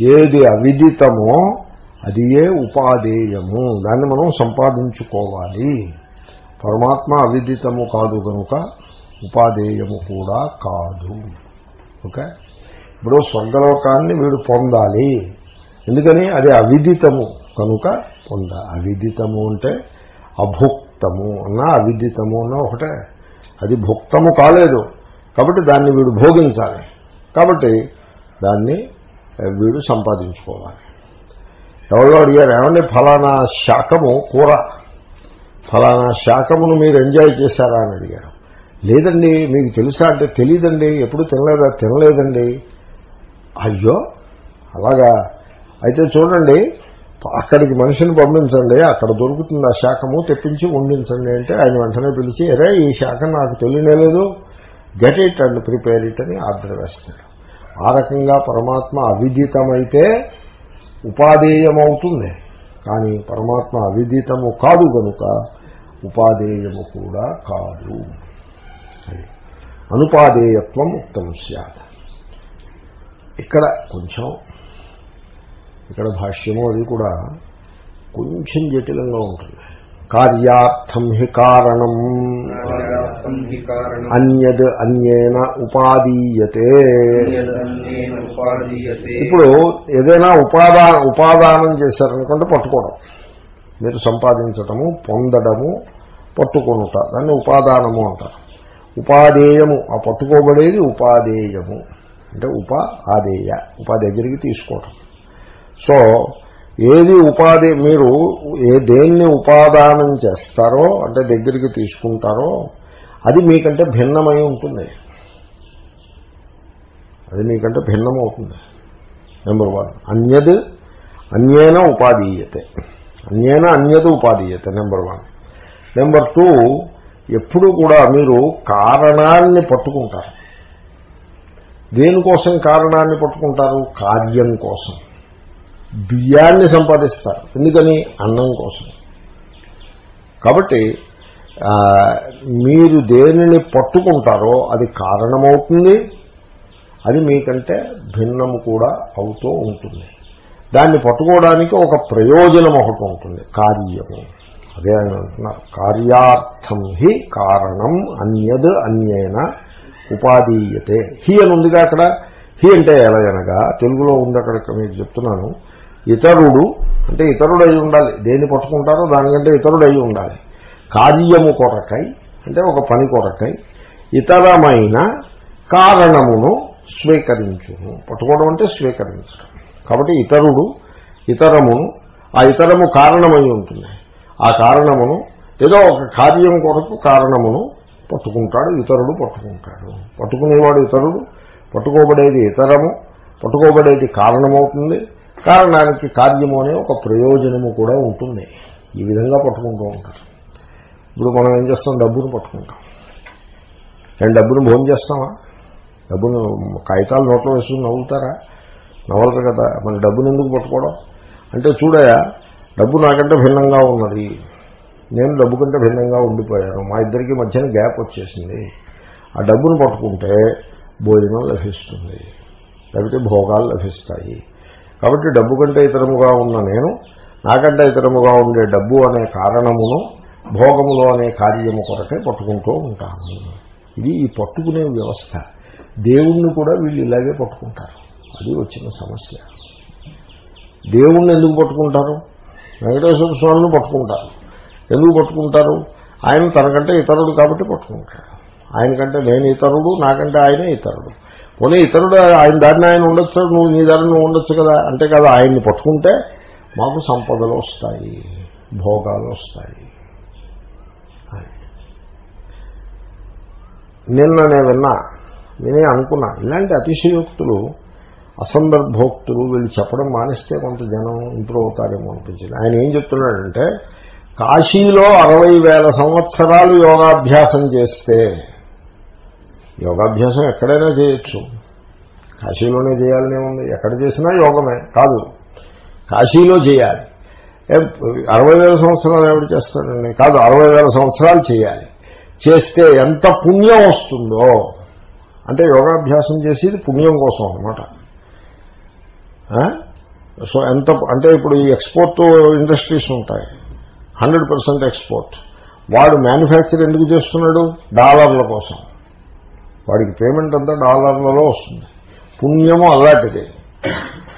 ఏది అవిదితమో అది ఏ ఉపాధేయము. దాన్ని మనం సంపాదించుకోవాలి. పరమాత్మ అవిదితము కాదు కనుక ఉపాధేయము కూడా కాదు. ఓకే? ఇప్పుడు స్వర్గలోకాన్ని వీడు పొందాలి. ఎందుకని? అది అవిదితము. కనుక పొంద. అవిదితము అంటే అభుక్తము అన్నా అవిదితము అన్నా ఒకటే. అది భుక్తము కాలేదు. కాబట్టి దాన్ని వీడు భోగించాలి. కాబట్టి దాన్ని వీడు సంపాదించుకోవాలి. ఎవరో అడిగారు ఏమండి ఫలానా శాఖము కూర? ఫలానా శాఖమును మీరు ఎంజాయ్ చేశారా? అని అడిగారు. లేదండి మీకు తెలుసా అంటే తెలియదండి ఎప్పుడు తినలేదా? తినలేదండి. అయ్యో! అలాగా అయితే చూడండి అక్కడికి మనిషిని పంపించండి అక్కడ దొరుకుతుంది ఆ శాఖము తెప్పించి వండించండి అంటే ఆయన వెంటనే పిలిచి అరే ఈ శాఖ నాకు తెలియలేదు get it and prepare it అని ఆర్డర్ వేస్తాడు. ఆ రకంగా పరమాత్మ అవిదితమైతే ఉపాధేయమవుతుంది. కానీ పరమాత్మ అవిదితము కాదు కనుక ఉపాధేయము కూడా కాదు. అనుపాధేయత్వం ఉత్తమ. ఇక్కడ కొంచెం ఇక్కడ భాష్యము అది కూడా కొంచెం జటిలంగా ఉంటుంది. కార్యార్థం హి కారణం. అన్యద్ అన్యేన ఉపాదీయతే. ఇప్పుడు ఏదైనా ఉపాదా ఉపాదానం చేశారనుకుంటే పట్టుకోవడం. మీరు సంపాదించటము పొందడము పట్టుకొనుట. దాన్ని ఉపాదానము అంటారు. ఉపాదేయము. ఆ పట్టుకోబడేది ఉపాదేయము. అంటే ఉప ఆదేయ. ఉపా దగ్గరికి తీసుకోవటం. సో ఏది ఉపాధి మీరు ఏ దేన్ని ఉపాదానం చేస్తారో అంటే దగ్గరికి తీసుకుంటారో అది మీకంటే భిన్నమై ఉంటుంది. అది మీకంటే భిన్నమవుతుంది. నెంబర్ వన్ అన్యద్ అన్యేన ఉపాధీయతే. అన్యేన అన్యది ఉపాధీయతే నెంబర్ వన్ నెంబర్ టూ ఎప్పుడు కూడా మీరు కారణాన్ని పట్టుకుంటారు. దేనికోసం కారణాన్ని పట్టుకుంటారు? కార్యం కోసం. బియ్యాన్ని సంపాదిస్తారు. ఎందుకని? అన్నం కోసం. కాబట్టి మీరు దేనిని పట్టుకుంటారో అది కారణమవుతుంది. అది మీకంటే భిన్నము కూడా అవుతూ ఉంటుంది. దాన్ని పట్టుకోవడానికి ఒక ప్రయోజనం ఒకటి ఉంటుంది. కార్యము. అదే ఆయన అంటున్నారు. కార్యార్థం హి కారణం అన్యద్ అన్యైన ఉపాదీయతే. హి అని ఉందిగా అక్కడ. హి అంటే ఎలాగనగా తెలుగులో ఉంది అక్కడ మీకు చెప్తున్నాను. ఇతరుడు అంటే ఇతరుడు అయి ఉండాలి. దేన్ని పట్టుకుంటారో దానికంటే ఇతరుడు అయి ఉండాలి. కార్యము కొరకై అంటే ఒక పని కొరకై ఇతరమైన కారణమును స్వీకరించును. పట్టుకోవడం అంటే స్వీకరించడం. కాబట్టి ఇతరుడు ఇతరమును ఆ ఇతరము కారణమై ఉంటుంది. ఆ కారణమును ఏదో ఒక కార్యం కొరకు కారణమును పట్టుకుంటాడు ఇతరుడు పట్టుకుంటాడు. పట్టుకునేవాడు ఇతరుడు పట్టుకోబడేది ఇతరము పట్టుకోబడేది కారణమవుతుంది. కారణానికి కార్యము అనే ఒక ప్రయోజనము కూడా ఉంటుంది. ఈ విధంగా పట్టుకుంటూ ఉంటారు. ఇప్పుడు మనం ఏం చేస్తాం? డబ్బును పట్టుకుంటాం. నేను డబ్బును భోజనం చేస్తామా? డబ్బును కాగితాలు నోట్లో వేసుకుని నవ్వుతారా? నవ్వరు కదా. మన డబ్బును ఎందుకు పట్టుకోవడం? అంటే చూడయా డబ్బు నాకంటే భిన్నంగా ఉన్నది. నేను డబ్బు కంటే భిన్నంగా ఉండిపోయాను. మా ఇద్దరికి మధ్యన గ్యాప్ వచ్చేసింది. ఆ డబ్బును పట్టుకుంటే భోజనం లభిస్తుంది. లేకపోతే భోగాలు లభిస్తాయి. కాబట్టి డబ్బు కంటే ఇతరముగా ఉన్న నేను నాకంటే ఇతరముగా ఉండే డబ్బు అనే కారణమును భోగములు అనే కార్యము కొరకే పట్టుకుంటూ ఉంటాను. ఇది ఈ పట్టుకునే వ్యవస్థ. దేవుణ్ణి కూడా వీళ్ళు ఇలాగే పట్టుకుంటారు. అది వచ్చిన సమస్య. దేవుణ్ణి ఎందుకు పట్టుకుంటారు? వెంకటేశ్వర స్వామిని పట్టుకుంటారు. ఎందుకు పట్టుకుంటారు? ఆయన తనకంటే ఇతరుడు కాబట్టి పట్టుకుంటాడు. ఆయనకంటే నేను ఇతరుడు నాకంటే ఆయనే ఇతరుడు. పోనీ ఇతరుడు ఆయన దారిని ఆయన ఉండొచ్చు నువ్వు నీ దారిని నువ్వు ఉండొచ్చు కదా. అంటే కదా ఆయన్ని పట్టుకుంటే మాకు సంపదలు వస్తాయి భోగాలు వస్తాయి. నిన్న నేను విన్నా నేనే అనుకున్నా ఇలాంటి అతిశయోక్తులు అసందర్భోక్తులు వీళ్ళు చెప్పడం మానేస్తే కొంత జనం ఇంప్రూవ్ అవుతారేమో అనిపించింది. ఆయన ఏం చెప్తున్నాడంటే కాశీలో అరవై వేల సంవత్సరాలు యోగాభ్యాసం చేస్తే యోగాభ్యాసం ఎక్కడైనా చేయొచ్చు. కాశీలోనే చేయాలనే ఉంది. ఎక్కడ చేసినా యోగమే. కాదు. కాశీలో చేయాలి. ఏ, అరవై వేల సంవత్సరాలు ఎవరు చేస్తాడండి. కాదు అరవై వేల సంవత్సరాలు చేయాలి. చేస్తే ఎంత పుణ్యం వస్తుందో. అంటే యోగాభ్యాసం చేసేది పుణ్యం కోసం అనమాట సో ఎంత అంటే ఇప్పుడు ఈ ఎక్స్పోర్ట్ ఇండస్ట్రీస్ ఉంటాయి. హండ్రెడ్ పర్సెంట్ ఎక్స్పోర్ట్ వాడు మ్యానుఫ్యాక్చర్ ఎందుకు చేస్తున్నాడు? డాలర్ల కోసం. వాడికి పేమెంట్ అంతా డాలర్లలో వస్తుంది. పుణ్యము అలాంటిది.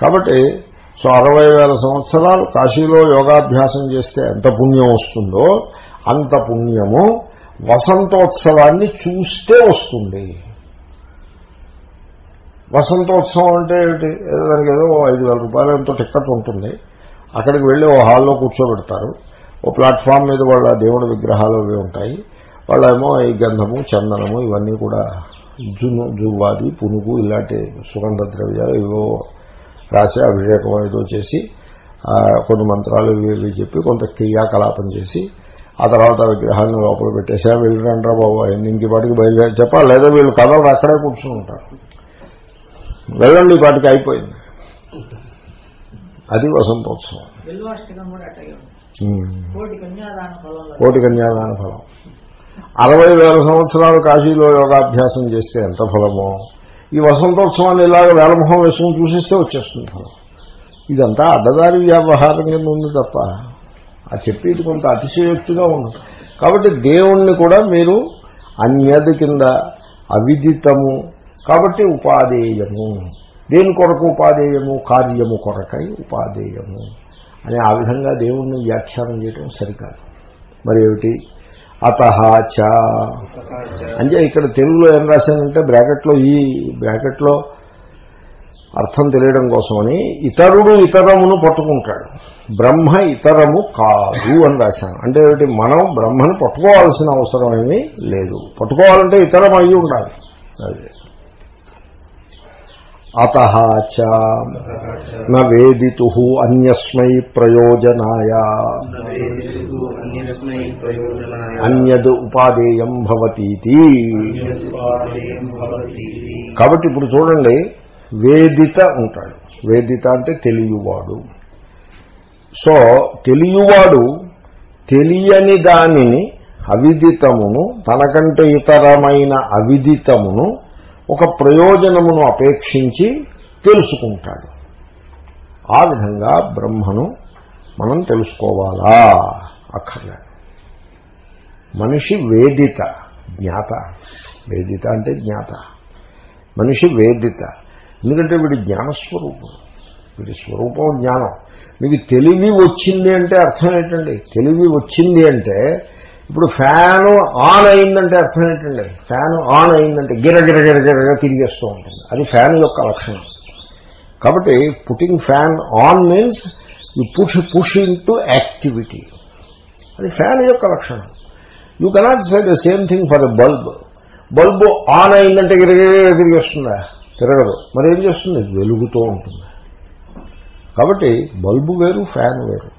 కాబట్టి సో అరవై వేల సంవత్సరాలు కాశీలో యోగాభ్యాసం చేస్తే ఎంత పుణ్యం వస్తుందో అంత పుణ్యము వసంతోత్సవాన్ని చూస్తే వస్తుంది. వసంతోత్సవం అంటే ఏమిటి? ఏదో దానికి ఏదో ఐదు వేల రూపాయలు ఎంతో టిక్కెట్ ఉంటుంది. అక్కడికి వెళ్ళి ఓ హాల్లో కూర్చోబెడతారు. ఓ ప్లాట్ఫామ్ మీద వాళ్ళ దేవుడి విగ్రహాలు అవి ఉంటాయి. వాళ్ళేమో ఈ గంధము చందనము ఇవన్నీ కూడా జును జువ్వాది పునుగు ఇలాంటి సుగంధ ద్రవ్యాలు ఇవో రాసి అభిషేకం ఏదో చేసి ఆ, కొన్ని మంత్రాలు ఇవి చెప్పి కొంత క్రియాకలాపం చేసి ఆ తర్వాత విగ్రహాన్ని లోపల పెట్టేసా వెళ్ళరండ్రా బాబు ఆయన ఇంక పాటికి బయలుదేరి చెప్పాలి లేదా వీళ్ళు కథలు అక్కడే కూర్చుని ఉంటారు. వెళ్ళండి ఈ పాటికి అయిపోయింది. అది వసంతోత్సవం. కోటి కన్యాదాన ఫలం. అరవై వేల సంవత్సరాలు కాశీలో యోగాభ్యాసం చేస్తే ఎంత ఫలమో? ఈ వసంతోత్సవాన్ని ఇలాగ వేలమొహం వేసుకుని చూసిస్తే వచ్చేస్తుంది ఫలం. ఇదంతా అడ్డదారి వ్యవహారం కింద ఉంది తప్ప ఆ చెప్పేది కొంత అతిశయోక్తిగా ఉంది. కాబట్టి దేవుణ్ణి కూడా మీరు అన్యది కింద అవిదితము. కాబట్టి ఉపాధేయము దేని కొరకు ఉపాధేయము కార్యము కొరకై ఉపాధేయము అని ఆ విధంగా దేవుణ్ణి వ్యాఖ్యానం చేయడం సరికాదు. మరి ఏమిటి అతహాచ అంటే ఇక్కడ తెలుగులో ఏం రాశానంటే బ్రాకెట్లో ఈ బ్రాకెట్లో అర్థం తెలియడం కోసమని ఇతరుడు ఇతరమును పట్టుకుంటాడు. బ్రహ్మ ఇతరము కాదు అని రాశాను అంటే ఏమిటి? మనం బ్రహ్మను పట్టుకోవాల్సిన అవసరం ఏమీ లేదు. పట్టుకోవాలంటే ఇతరం అయి ఉండాలి. అదే. అత నేదితు అన్యస్మై ప్రయోజనాయ అన్యస్మై ప్రయోజనాయ. అన్యద్ ఉపాదేయం భవతీతి. కాబట్టి ఇప్పుడు చూడండి వేదిత ఉంటాడు. వేదిత అంటే తెలియవాడు. సో తెలియవాడు తెలియని దానిని అవిదితమును తనకంటే ఇతరమైన అవిదితమును ఒక ప్రయోజనమును అపేక్షించి తెలుసుకుంటాడు. ఆ విధంగా బ్రహ్మను మనం తెలుసుకోవాలా? అక్కర్లేదు. మనిషి వేదిత జ్ఞాత. వేదిత అంటే జ్ఞాత. మనిషి వేదిత. ఎందుకంటే వీడి జ్ఞానస్వరూపం వీడి స్వరూపం జ్ఞానం. మీకు తెలివి వచ్చింది అంటే అర్థం ఏంటండి? తెలివి వచ్చింది అంటే ఇప్పుడు ఫ్యాన్ ఆన్ అయిందంటే అర్థం ఏంటండి? ఫ్యాన్ ఆన్ అయిందంటే గిర గిర గిర గిరగా తిరిగేస్తూ ఉంటుంది. అది ఫ్యాన్ యొక్క లక్షణం. కాబట్టి putting fan on means you push push into activity అది ఫ్యాన్ యొక్క లక్షణం. You cannot say the same thing for the bulb bulb on అయిందంటే గిరగిరగా తిరిగేస్తుందా? తిరగదు. మరి ఏం చేస్తుంది? వెలుగుతూ ఉంటుంది. కాబట్టి బల్బు వేరు ఫ్యాన్ వేరు.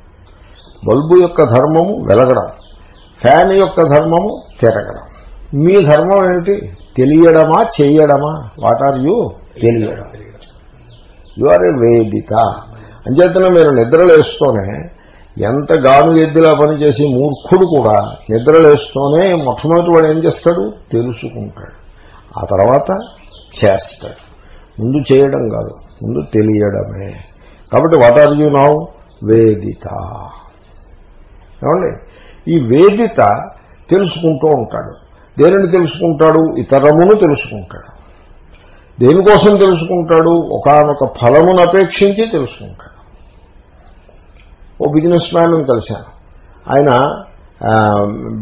బల్బు యొక్క ధర్మము వెలగడం. ఫ్యాన్ యొక్క ధర్మము తిరగడం. మీ ధర్మం ఏమిటి? తెలియడమా చేయడమా? వాట్ ఆర్ యూ తెలియడం. యు ఆర్ ఏ వేదిక అంచేతనే మీరు నిద్రలేస్తూనే ఎంత గాను ఎద్దులా పనిచేసి మూర్ఖుడు కూడా నిద్రలేస్తూనే మొట్టమొదటి వాడు ఏం చేస్తాడు? తెలుసుకుంటాడు. ఆ తర్వాత చేస్తాడు. ముందు చేయడం కాదు ముందు తెలియడమే. కాబట్టి వాట్ ఆర్ యూ నౌ వేదిత ఏమండి? ఈ వేదిత తెలుసుకుంటూ ఉంటాడు. దేనిని తెలుసుకుంటాడు? ఇతరమును తెలుసుకుంటాడు. దేనికోసం తెలుసుకుంటాడు? ఒకనొక ఫలమును అపేక్షించి తెలుసుకుంటాడు. ఓ బిజినెస్ మ్యాన్ కలిశాను. ఆయన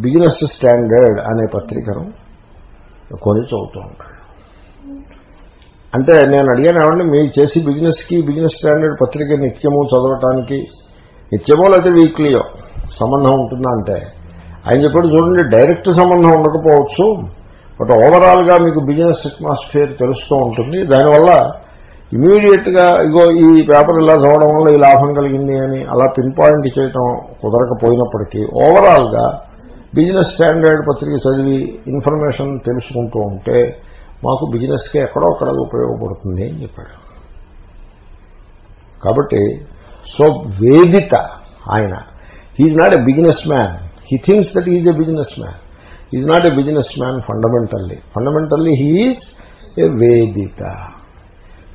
బిజినెస్ స్టాండర్డ్ అనే పత్రికను కొని చదువుతూ ఉంటాడు. అంటే నేను అడిగాను ఏమండి మీరు చేసి బిజినెస్కి బిజినెస్ స్టాండర్డ్ పత్రిక నిత్యము చదవటానికి నిత్యమో లేకపోతే వీక్లీయో? సంబంధం ఉంటుందా అంటే? ఆయన చెప్పాడు చూడండి డైరెక్ట్ సంబంధం ఉండకపోవచ్చు బట్ ఓవరాల్గా మీకు బిజినెస్ అట్మాస్ఫియర్ తెలుస్తూ ఉంటుంది. దానివల్ల ఇమీడియట్గా ఇగో ఈ పేపర్ ఇలా చదవడం వల్ల ఈ లాభం కలిగింది అని అలా పిన్ పాయింట్ చేయటం కుదరకపోయినప్పటికీ ఓవరాల్గా బిజినెస్ స్టాండర్డ్ పత్రిక చదివి ఇన్ఫర్మేషన్ తెలుసుకుంటూ ఉంటే మాకు బిజినెస్కి ఎక్కడో అక్కడ ఉపయోగపడుతుంది అని చెప్పాడు. కాబట్టి సో వేదిత ఆయన he's not a business man he thinks that is a business man is not a business man fundamentally fundamentally he's a వేదిత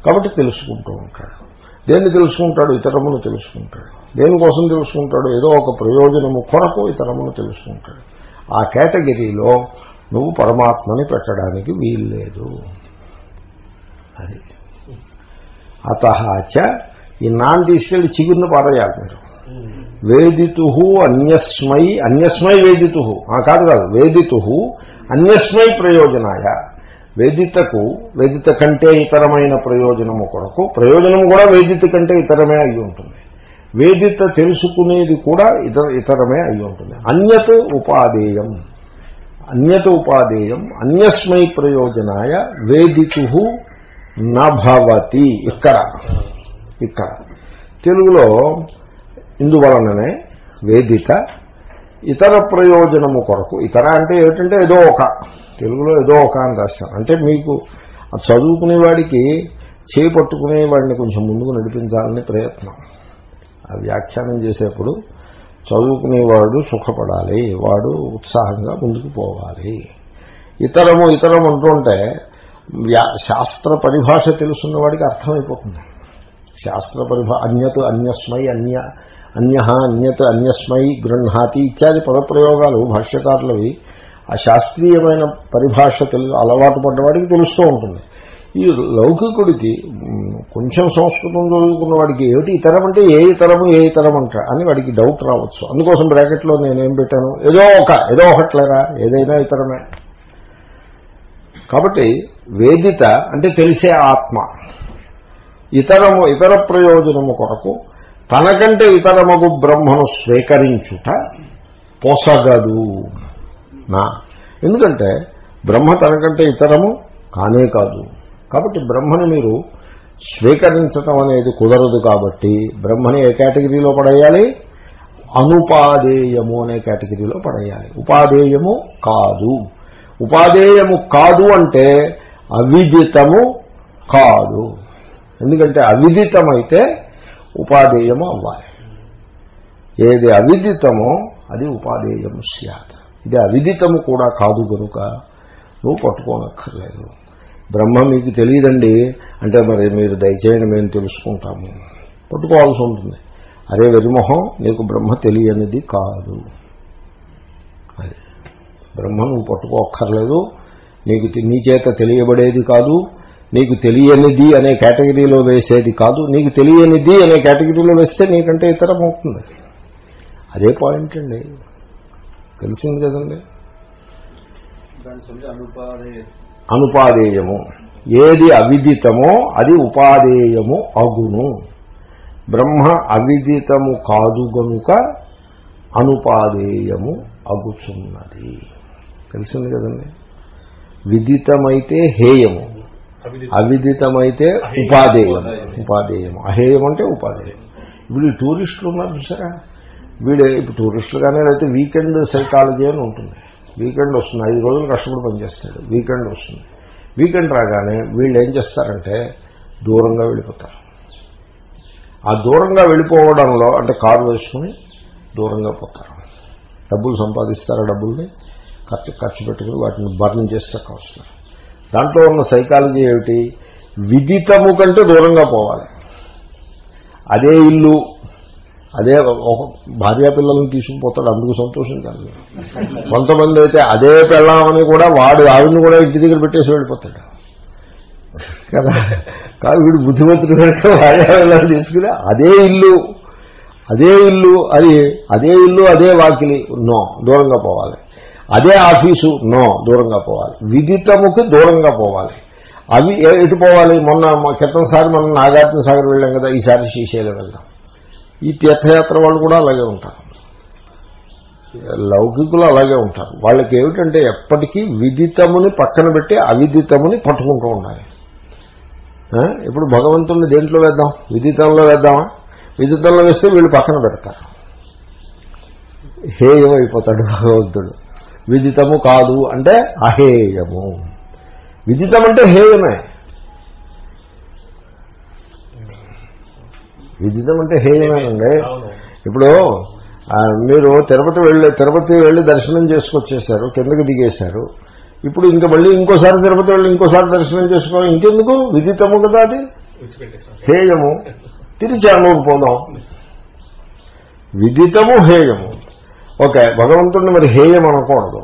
కాబట్టి తెలుసుకుంటూ ఉంటాడు. దేన్ని తెలుసుకుంటాడు? ఇతరమును తెలుసుకుంటాడు. దేనికోసం తెలుసుకుంటాడు? ఏదో ఒక ప్రయోజనము కొరకు ఇతరమును తెలుసుకుంటాడు. ఆ కేటగిరీలో నువ్వు పరమాత్మని పెట్టడానికి వీల్లేదు. అది. అతహాచ ఈ నాన్ తీసుకెళ్ళి చిగురును పారేయాలి మీరు. వేదితు అన్యస్మై అన్యస్మై వేదితు కాదు కాదు వేదితు అన్యస్మై ప్రయోజనాయ. వేదితకు వేదిత కంటే ఇతరమైన ప్రయోజనము కొరకు ప్రయోజనం కూడా వేదిత కంటే ఇతరమే అయి ఉంటుంది. వేదిత తెలుసుకునేది కూడా ఇతర ఇతరమే అయి ఉంటుంది. అన్యత్ ఉపాదేయం. అన్యత ఉపాదేయం అన్యస్మై ప్రయోజనాయ వేదితు నభవతి. ఇక్కడ ఇక్కడ. తెలుగులో ఇందువలననే వేదిత ఇతర ప్రయోజనము కొరకు ఇతర అంటే ఏమిటంటే ఏదో ఒక తెలుగులో ఏదో ఒక అని రాశాను అంటే మీకు చదువుకునేవాడికి చదువుకునే వాడికి చేయి వాడిని కొంచెం ముందుకు నడిపించాలని ప్రయత్నం. ఆ వ్యాఖ్యానం చేసేప్పుడు చదువుకునేవాడు సుఖపడాలి వాడు ఉత్సాహంగా ముందుకు పోవాలి. ఇతరము ఇతరం అంటుంటే వ్యా- శాస్త్ర పరిభాష తెలుసున్న వాడికి అర్థమైపోతుంది. శాస్త్ర పరిభా అన్యత్ అన్యస్మై అన్య అన్య అన్యత్ అన్యస్మై గృహాతి ఇత్యాది పదప్రయోగాలు భాష్యకారులవి ఆ శాస్త్రీయమైన పరిభాష తెలు అలవాటు పడ్డవాడికి తెలుస్తూ ఉంటుంది. ఈ లౌకికుడికి కొంచెం సంస్కృతం చదువుకున్న వాడికి ఏమిటి ఇతరం అంటే ఏ ఇతరము ఏ ఇతరం అంట అని వాడికి డౌట్ రావచ్చు. అందుకోసం బ్రాకెట్లో నేనేం పెట్టాను? ఏదో ఒక ఏదో ఒకట్లేరా? ఏదైనా ఇతరమే కాబట్టి వేదిత అంటే తెలిసే ఆత్మ. ఇతరము ఇతర ప్రయోజనము కొరకు తనకంటే ఇతరమగు బ్రహ్మను స్వీకరించుట పొసగదు. నా. ఎందుకంటే బ్రహ్మ తనకంటే ఇతరము కానే కాదు. కాబట్టి బ్రహ్మని మీరు స్వీకరించటం అనేది కుదరదు కాబట్టి బ్రహ్మని ఏ కేటగిరీలో పడేయాలి? అనుపాదేయము అనే కేటగిరీలో పడేయాలి. ఉపాదేయము కాదు. ఉపాదేయము కాదు అంటే అవిదితము కాదు. ఎందుకంటే అవిదితమైతే ఉపాధేయము అవ్వాలి. ఏది అవిదితమో అది ఉపాధేయము సత్ ఇది అవిదితము కూడా కాదు కనుక నువ్వు పట్టుకోనక్కర్లేదు. బ్రహ్మ మీకు తెలియదండి. అంటే మరి మీరు దయచేయండి మేము తెలుసుకుంటాము. పట్టుకోవాల్సి ఉంటుంది. అరే వెరిమొహం నీకు బ్రహ్మ తెలియనిది కాదు. అది బ్రహ్మ నువ్వు పట్టుకోక్కర్లేదు. నీకు నీ చేత తెలియబడేది కాదు. నీకు తెలియనిది అనే కేటగిరీలో వేసేది కాదు. నీకు తెలియనిది అనే కేటగిరీలో వేస్తే నీకంటే ఇతరం అవుతుంది. అదే పాయింట్ అండి. తెలిసింది కదండి? అనుపాదేయము. ఏది అవిదితమో అది ఉపాదేయము అగును. బ్రహ్మ అవిదితము కాదు గనుక అనుపాదేయము అగుచున్నది. తెలిసింది కదండి? విదితమైతే హేయము. అవిదితమైతే ఉపాదేయం ఉపాదేయము అహేయం అంటే ఇప్పుడు ఈ టూరిస్టులు ఉన్నారు చూసారా? వీడే ఇప్పుడు టూరిస్టులుగానే లేకపోతే వీకెండ్ సైకాలజీ అని ఉంటుంది. వీకెండ్ వస్తుంది. ఐదు రోజులు కష్టపడి పనిచేస్తాడు. వీకెండ్ వస్తుంది. వీకెండ్ రాగానే వీళ్ళు ఏం చేస్తారంటే దూరంగా వెళ్ళిపోతారు. ఆ దూరంగా వెళ్ళిపోవడంలో అంటే కారు వేసుకుని దూరంగా పోతారు. డబ్బులు సంపాదిస్తారు డబ్బుల్ని? ఖర్చు ఖర్చు పెట్టుకుని వాటిని బర్న్ చేస్తే వస్తారు దాంట్లో ఉన్న సైకాలజీ ఏమిటి? విదితము కంటే దూరంగా పోవాలి. అదే ఇల్లు అదే ఒక భార్యా పిల్లలను తీసుకుపోతాడు అందుకు సంతోషించాలి కొంతమంది అయితే అదే పెళ్ళామని కూడా వాడు ఆవిడని కూడా ఇంటి దగ్గర పెట్టేసి వెళ్ళిపోతాడు. కదా? కాదు వీడు బుద్ధిమంతుడు కనుక భార్యా పిల్లల్ని తీసుకుని అదే ఇల్లు అదే ఇల్లు అది అదే ఇల్లు అదే వాకిలి నో దూరంగా పోవాలి. అదే ఆఫీసు. నో దూరంగా పోవాలి. విదితముకి దూరంగా పోవాలి. అవి ఎటు పోవాలి? మొన్న మా క్రితంసారి మనం నాగార్జున సాగర్ వెళ్ళాం కదా ఈసారి శ్రీశైలం వెళ్దాం. ఈ తీర్థయాత్ర వాళ్ళు కూడా అలాగే ఉంటారు. లౌకికులు అలాగే ఉంటారు. వాళ్ళకి ఏమిటంటే ఎప్పటికీ విదితముని పక్కన పెట్టి అవిదితముని పట్టుకుంటూ ఉండాలి. ఇప్పుడు భగవంతుడిని దేంట్లో వేద్దాం? విదితంలో వేద్దామా? విదితంలో వేస్తే వీళ్ళు పక్కన పెడతారు. హేయం అయిపోతాడు భగవంతుడు. విదితము కాదు అంటే అహేయము. విదితం అంటే హేయమే. విదితం అంటే హేయమేనండి ఇప్పుడు మీరు తిరుపతి వెళ్ళి తిరుపతి వెళ్ళి దర్శనం చేసుకొచ్చేసారు కిందకి దిగేశారు. ఇప్పుడు ఇంకా మళ్ళీ ఇంకోసారి తిరుపతి వెళ్ళి ఇంకోసారి దర్శనం చేసుకోవాలి ఇంకెందుకు? విదితము కదా అది. హేయము. తిరిచానూరు పోదాం. విదితము హేయము. ఓకే భగవంతుడిని మరి హేయం అనకూడదు.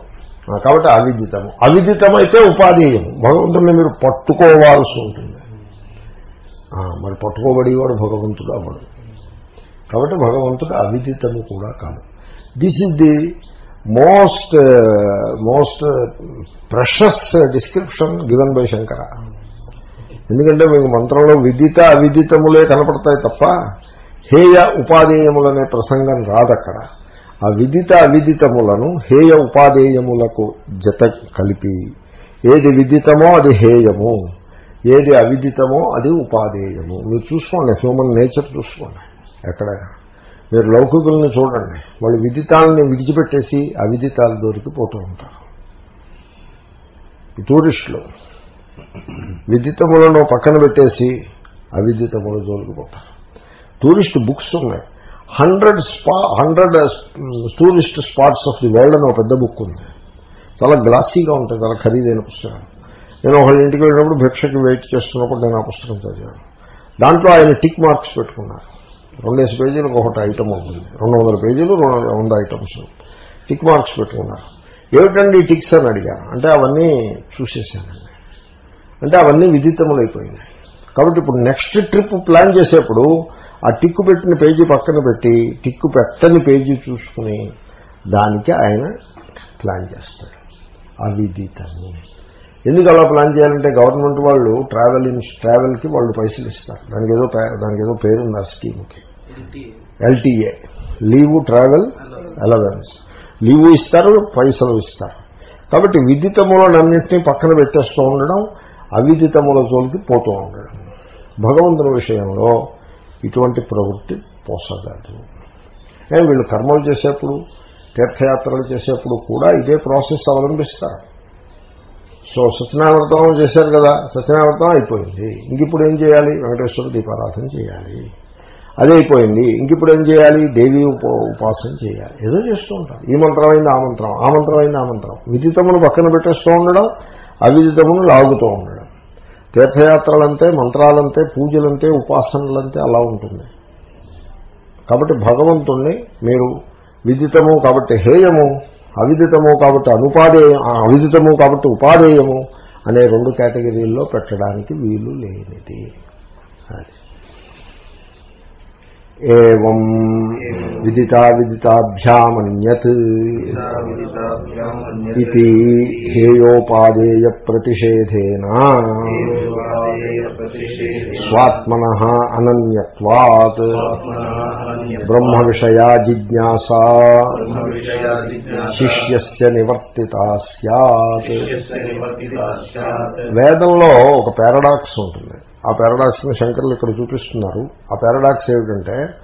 కాబట్టి అవిదితము. అవిదితం అయితే ఉపాధేయము. భగవంతుడిని మీరు పట్టుకోవాల్సి ఉంటుంది. మరి పట్టుకోబడేవాడు భగవంతుడు అవ్వడు. కాబట్టి భగవంతుడు అవిదితము కూడా కాదు. This is the most most precious description given by Shankara ఎందుకంటే మీకు మంత్రంలో విదిత అవిదితములే కనపడతాయి తప్ప హేయ ఉపాధేయములనే ప్రసంగం రాదక్కడ. ఆ విదిత అవిదితములను హేయ ఉపాధేయములకు జత కలిపి ఏది విదితమో అది హేయము ఏది అవిదితమో అది ఉపాధేయము. మీరు చూసుకోండి హ్యూమన్ నేచర్ చూసుకోండి ఎక్కడైనా మీరు లౌకికుల్ని చూడండి వాళ్ళు విదితాలని విడిచిపెట్టేసి అవిదితాలు దొరికిపోతూ ఉంటారు. టూరిస్టులు విదితములను పక్కన పెట్టేసి అవిదితములు దొరికిపోతారు టూరిస్ట్ బుక్స్ ఉన్నాయి. Hundred spa hundred uh, tourist spots of the world అని ఒక పెద్ద బుక్ ఉంది. చాలా గ్లాసీగా ఉంటుంది చాలా ఖరీదైన పుస్తకం నేను ఒకళ్ళ ఇంటికి వెళ్ళినప్పుడు భిక్షకి వెయిట్ చేస్తున్నప్పుడు నేను ఆ పుస్తకం చదివాను. దాంట్లో ఆయన టిక్ మార్క్స్ పెట్టుకున్నారు. రెండేసి పేజీలకు ఒకటి ఐటమ్ ఉంటుంది రెండు వందల పేజీలు రెండు వంద ఐటమ్స్ టిక్ మార్క్స్ పెట్టుకున్నారు. ఏమిటండి ఈ టిక్స్ అని అడిగాను అంటే అవన్నీ చూసేసానండి అంటే అవన్నీ విదితములైపోయినాయి. కాబట్టి ఇప్పుడు నెక్స్ట్ ట్రిప్ ప్లాన్ చేసేప్పుడు ఆ టిక్కు పెట్టిన పేజీ పక్కన పెట్టి టిక్కు పెట్టని పేజీ చూసుకుని దానికి ఆయన ప్లాన్ చేస్తాడు. అవిదితము ఎందుకు అలా ప్లాన్ చేయాలంటే గవర్నమెంట్ వాళ్ళు ట్రావెల్ ఇన్ ట్రావెల్కి వాళ్ళు పైసలు ఇస్తారు. దానికి ఏదో దానికి ఏదో పేరుంది ఆ స్కీమ్కి. LTA. Leave travel allowance. Leave ఇస్తారు పైసలు ఇస్తారు. కాబట్టి విదితములన్నింటినీ పక్కన పెట్టేస్తూ ఉండడం అవిదితముల జోలికి పోతూ ఉండడం. భగవంతుని విషయంలో ఇటువంటి ప్రవృత్తి పోసగలదు వీళ్ళు కర్మలు చేసేప్పుడు తీర్థయాత్రలు చేసేప్పుడు కూడా ఇదే ప్రాసెస్ అవలంబిస్తారు. సో సత్యనావ్రతం చేశారు కదా సత్యనావ్రతం అయిపోయింది. ఇంకిప్పుడు ఏం చేయాలి? వెంకటేశ్వర దీపారాధన చేయాలి. అదే అయిపోయింది. ఇంకిప్పుడు ఏం చేయాలి? దేవి ఉప ఉపాసన చేయాలి. ఏదో చేస్తూ ఉంటారు. ఈ మంత్రం ఆ మంత్రం ఆ మంత్రమైంది ఆ మంత్రం. విదితమును పక్కన పెట్టేస్తూ ఉండడం అవిదితమును లాగుతూ ఉండడం. తీర్థయాత్రలంతే మంత్రాలంతే పూజలంతే ఉపాసనలంతే అలా ఉంటుంది. కాబట్టి భగవంతుణ్ణి మీరు విదితము కాబట్టి హేయము అవిదితము కాబట్టి అనుపాదేయ అవిదితము కాబట్టి ఉపాదేయము అనే రెండు కేటగిరీల్లో పెట్టడానికి వీలు లేనిది. అది. ఏం విదితా విదితాభ్యామన్యత్ ఇది హేయోపాదేయ ప్రతిషేధేన స్వాత్మన అనన్యత్వాత్ బ్రహ్మ విషయా జిజ్ఞాసా శిష్యస్య నివర్తితా సత్ వేదంలో ఒక పారాడాక్స్ ఉంటుంది. ఆ పారాడాక్స్ని శంకర్లు ఇక్కడ చూపిస్తున్నారు. ఆ పారాడాక్స్ ఏమిటంటే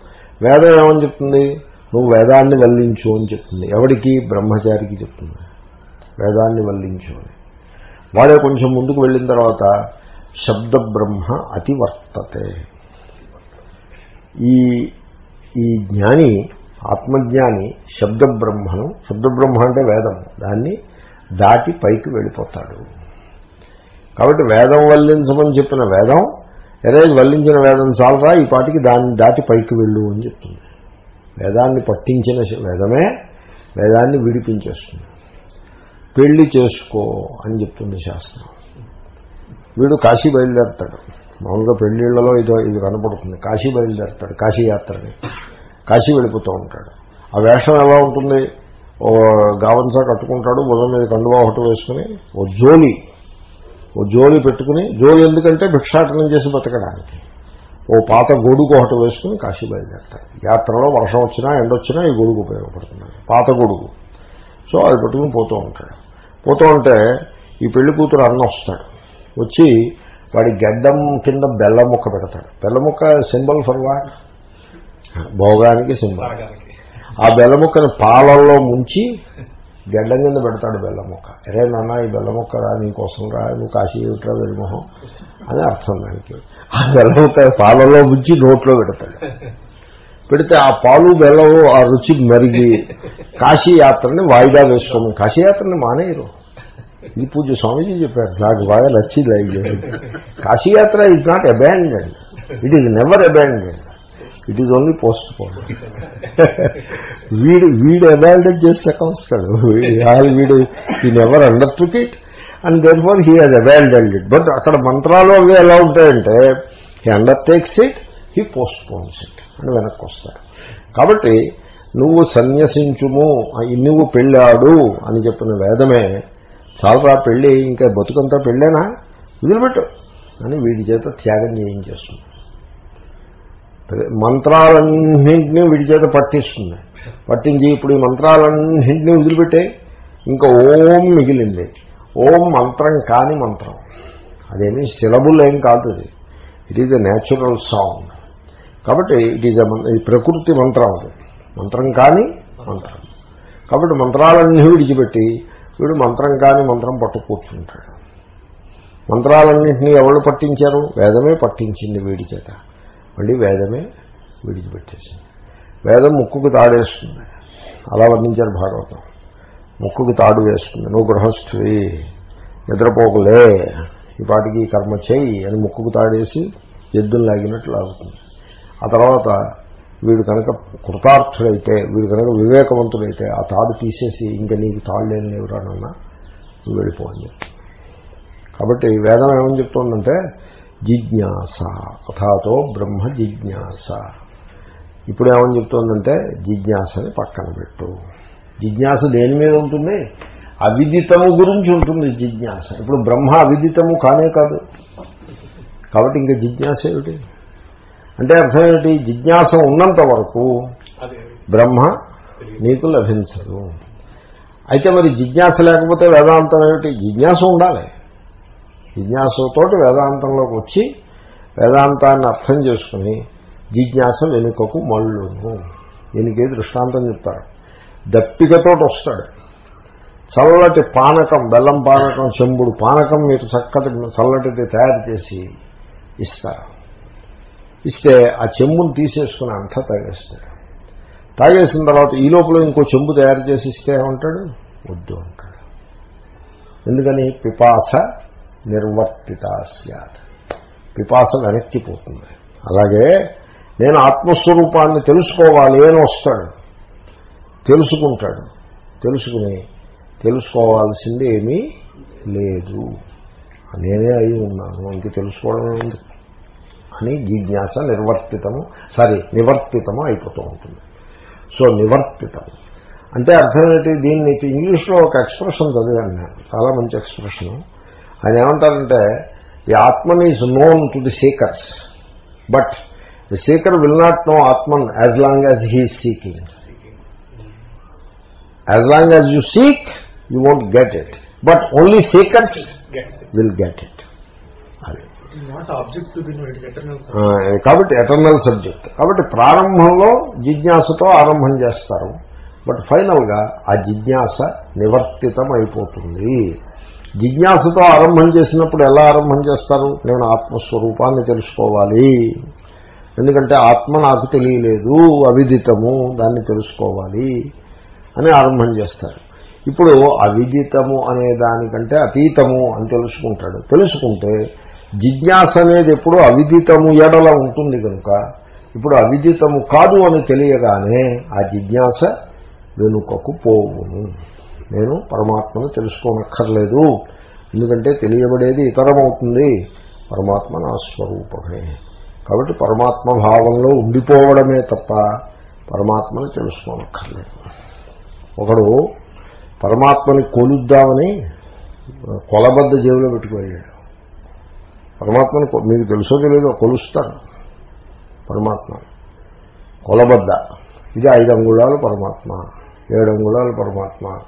వేదం ఏమని చెప్తుంది? నువ్వు వేదాన్ని వల్లించు అని చెప్తుంది. ఎవడికి? బ్రహ్మచారికి చెప్తుంది. వేదాన్ని వల్లించు అని. వాడే కొంచెం ముందుకు వెళ్ళిన తర్వాత శబ్ద బ్రహ్మ అతివర్తతే. ఈ ఈ జ్ఞాని ఆత్మజ్ఞాని శబ్ద బ్రహ్మను శబ్ద బ్రహ్మ అంటే వేదం. దాన్ని దాటి పైకి వెళ్ళిపోతాడు. కాబట్టి వేదం వల్లించమని చెప్పిన వేదం ఎరే వల్లించిన వేదం చాలరా? ఈ పాటికి దాన్ని దాటి పైకి వెళ్ళు అని చెప్తుంది. వేదాన్ని పట్టించిన వేదమే వేదాన్ని విడిపించేస్తుంది. పెళ్ళి చేసుకో అని చెప్తుంది శాస్త్రం. వీడు కాశీ బయలుదేరతాడు. మామూలుగా పెళ్ళిళ్ళలో ఇదో ఇది కనపడుతుంది. కాశీ బయలుదేరతాడు కాశీ యాత్రని కాశీ వెళ్ళిపోతూ ఉంటాడు. ఆ వేషం ఎలా ఉంటుంది? ఓ గావంసా కట్టుకుంటాడు బుధం మీద కండువా ఒకటి వేసుకుని ఓ జోలి ఓ జోలి పెట్టుకుని జోలి ఎందుకంటే భిక్షాటనం చేసి బతకడానికి. ఓ పాత గొడుగు ఒకటి వేసుకుని కాశీ బయలుదేరతాడు యాత్రలో వర్షం వచ్చినా ఎండొచ్చినా ఈ గొడుగు ఉపయోగపడుతుంది. పాత గొడుగు. సో అది పెట్టుకుని పోతూ ఉంటాడు. పోతూ ఉంటే ఈ పెళ్ళి కూతురు అన్న వస్తాడు. వచ్చి వాడి గడ్డం కింద బెల్లం ముక్క పెడతాడు. బెల్లం ముక్క సింబల్ ఫర్ వాట్? భోగానికి సింబల్. ఆ బెల్లం ముక్కని పాలల్లో ముంచి గడ్డం కింద పెడతాడు బెల్ల ముక్క అరే నాన్న ఈ బెల్ల ముక్క రా నీకోసం రా నువ్వు కాశీ ఏమిట్రా వెరిమోహం అని అర్థం దానికి. ఆ బెల్ల ముక్క పాలలో ముంచి నోట్లో పెడతాడు. పెడితే ఆ పాలు బెల్లం ఆ రుచి మరిగి కాశీయాత్రని వాయిదా వేసుకోము కాశీయాత్రని మానేయరు. ఇది పూజ స్వామీజీ చెప్పారు నాకు బాగా నచ్చింది అయ్యి Kashi not abandoned it is never abandoned it is only postpone వీడు వీడు అబాల్డెడ్ చేస్తే వస్తాడు వీడు ఈ never undertook it and therefore he has అబాల్డెడ్ it but అక్కడ మంత్రాలు అవి ఎలా ఉంటాయంటే he undertakes it he postpones it అని వెనక్కి వస్తాడు కాబట్టి నువ్వు సన్యసించుము నువ్వు పెళ్ళాడు అని చెప్పిన వేదమే చాలా పెళ్ళి ఇంకా బతుకంతా పెళ్ళేనా? వదిలిపెట్టు. అని వీడి చేత త్యాగం చేయించేస్తుంది. మంత్రాలన్నింటినీ వీడి చేత పట్టిస్తుంది. పట్టించి ఇప్పుడు ఈ మంత్రాలన్నింటినీ వదిలిపెట్టే ఇంకా ఓం మిగిలింది. ఓం మంత్రం కాని మంత్రం. అదేమి సిలబుల్ ఏం కాదు అది it is a natural song కాబట్టి ఇట్ ఈజ్ ఇది ప్రకృతి మంత్రం అది. మంత్రం కాని మంత్రం. కాబట్టి మంత్రాలన్నీ విడిచిపెట్టి వీడు మంత్రం కాని మంత్రం పట్టు కూర్చుంటాడు. మంత్రాలన్నింటినీ ఎవరు పట్టించారు? వేదమే పట్టించింది వీడి చేత. మళ్ళీ వేదమే విడిచిపెట్టేసింది. వేదం ముక్కుకు తాడేస్తుంది అలా వర్ణించారు భాగవతం. ముక్కుకు తాడు వేస్తుంది. నువ్వు గృహస్థువి నిద్రపోకులే. ఈ పాటికి కర్మ చేయి అని ముక్కుకు తాడేసి ఎద్దును లాగినట్లు లాగుతుంది. ఆ తర్వాత వీడు కనుక కృతార్థుడైతే వీడు కనుక వివేకవంతుడైతే ఆ తాడు తీసేసి ఇంకా నీకు తాడు లేని లేవురానన్నా నువ్వు వెళ్ళిపోండి కాబట్టి వేదం ఏమని చెప్తోందంటే జిజ్ఞాస అథాతో బ్రహ్మ జిజ్ఞాస ఇప్పుడు ఏమని చెప్తోందంటే జిజ్ఞాసని పక్కన పెట్టు. జిజ్ఞాస దేని మీద ఉంటుంది? అవిదితము గురించి ఉంటుంది జిజ్ఞాస. ఇప్పుడు బ్రహ్మ అవిదితము కానే కాదు. కాబట్టి ఇంకా జిజ్ఞాస ఏమిటి? అంటే అర్థం ఏమిటి? జిజ్ఞాస ఉన్నంత వరకు బ్రహ్మ నీకు లభించదు. అయితే మరి జిజ్ఞాస లేకపోతే వేదాంతం ఏమిటి? జిజ్ఞాస ఉండాలి. జిజ్ఞాసతోటి వేదాంతంలోకి వచ్చి వేదాంతాన్ని అర్థం చేసుకుని జిజ్ఞాస వెనుకకు మళ్ళును. దీనికి దృష్టాంతం చెప్తారు. దప్పికతోటి వస్తాడు. చల్లటి పానకం బెల్లం పానకం చెంబుడు పానకం మీరు చక్కటి చల్లటిది తయారు చేసి ఇస్తారు. ఇస్తే ఆ చెంబును తీసేసుకుని అంతా తాగేస్తాడు. తాగేసిన తర్వాత ఈ లోపల ఇంకో చెంబు తయారు చేసి ఇస్తే ఉంటాడు వద్దు అంటాడు. ఎందుకని? పిపాస నిర్వర్తిత సత్ పిపాస వెనక్కిపోతుంది. అలాగే నేను ఆత్మస్వరూపాన్ని తెలుసుకోవాలి అని వస్తాడు. తెలుసుకుంటాడు. తెలుసుకుని తెలుసుకోవాల్సింది ఏమీ లేదు. నేనే అయి ఉన్నాను. ఇంక తెలుసుకోవడం ఉంది అని జిజ్ఞాస నిర్వర్తితము సారీ నివర్తితము అయిపోతూ ఉంటుంది. సో నివర్తితం అంటే అర్థం ఏంటి? దీన్ని ఇంగ్లీష్లో ఒక ఎక్స్ప్రెషన్ చదివాను నేను. చాలా మంచి ఎక్స్ప్రెషను. ఆయన ఏమంటారంటే the atman is known to the seekers but the seeker will not know atman as long as he's seeking as long as you seek you won't get it but only seekers will get it అది. కాబట్టి eternal subject కాబట్టి ప్రారంభంలో జిజ్ఞాసతో ఆరంభం చేస్తారు but ఫైనల్గా ఆ జిజ్ఞాస నివర్తితం అయిపోతుంది జిజ్ఞాసతో ఆరంభం చేసినప్పుడు ఎలా ఆరంభం చేస్తారు? నేను ఆత్మస్వరూపాన్ని తెలుసుకోవాలి. ఎందుకంటే ఆత్మ నాకు తెలియలేదు అవిదితము దాన్ని తెలుసుకోవాలి అని ఆరంభం చేస్తారు. ఇప్పుడు అవిదితము అనే దానికంటే అతీతము అని తెలుసుకుంటాడు. తెలుసుకుంటే జిజ్ఞాస అనేది ఎప్పుడు అవిదితము ఎడల ఉంటుంది కనుక ఇప్పుడు అవిదితము కాదు అని తెలియగానే ఆ జిజ్ఞాస వెనుకకు పోవును. నేను పరమాత్మను తెలుసుకోనక్కర్లేదు. ఎందుకంటే తెలియబడేది ఇతరమవుతుంది. పరమాత్మ నా స్వరూపమే. కాబట్టి పరమాత్మ భావంలో ఉండిపోవడమే తప్ప పరమాత్మను తెలుసుకోనక్కర్లేదు. ఒకడు పరమాత్మని కొలుద్దామని కొలబద్ద జేబులో పెట్టుకుపోయాడు. పరమాత్మని కొ- మీకు తెలుసో తెలియదో కొలుస్తారు పరమాత్మ. కొలబద్ద. ఇది ఐదు అంగుళాలు పరమాత్మ ఏడు అంగుళాలు పరమాత్మ.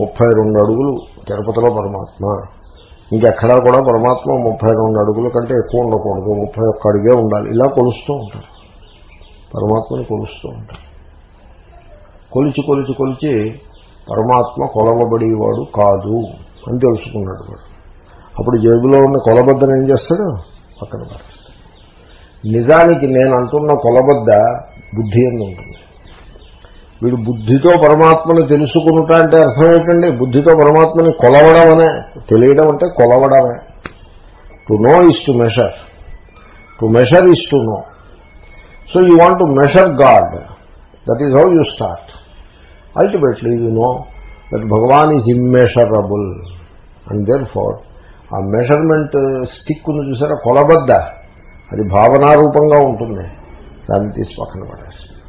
ముప్పై రెండు అడుగులు తిరుపతిలో పరమాత్మ. ఇంకెక్కడా కూడా పరమాత్మ ముప్పై రెండు అడుగుల కంటే ఎక్కువ ఉండకూడదు. ముప్పై ఒక్క అడుగే ఉండాలి. ఇలా కొలుస్తూ ఉంటారు. పరమాత్మని కొలుస్తూ ఉంటారు. కొలిచి కొలిచి కొలిచి పరమాత్మ కొలవబడేవాడు కాదు అని తెలుసుకున్నాడు వాడు. అప్పుడు జేబులో ఉన్న కొలబద్దను ఏం చేస్తాడు? పక్కన పారేస్తాడు. నిజానికి నేను అంటున్న కొలబద్ద బుద్ధి అని ఉంటుంది. వీడు బుద్ధితో పరమాత్మను తెలుసుకునుట అంటే అర్థం ఏంటండి? బుద్ధితో పరమాత్మని కొలవడం అనే తెలియడం అంటే కొలవడమే. To know is to measure to measure is to know so you want to measure God that is how you start ultimately you know that Bhagwan is immeasurable and therefore ఆ మెషర్మెంట్ స్టిక్ ఉంది చూసారా? కొలబద్ద. అది భావనారూపంగా ఉంటుంది. దాన్ని తీసి పక్కన పడేస్తుంది.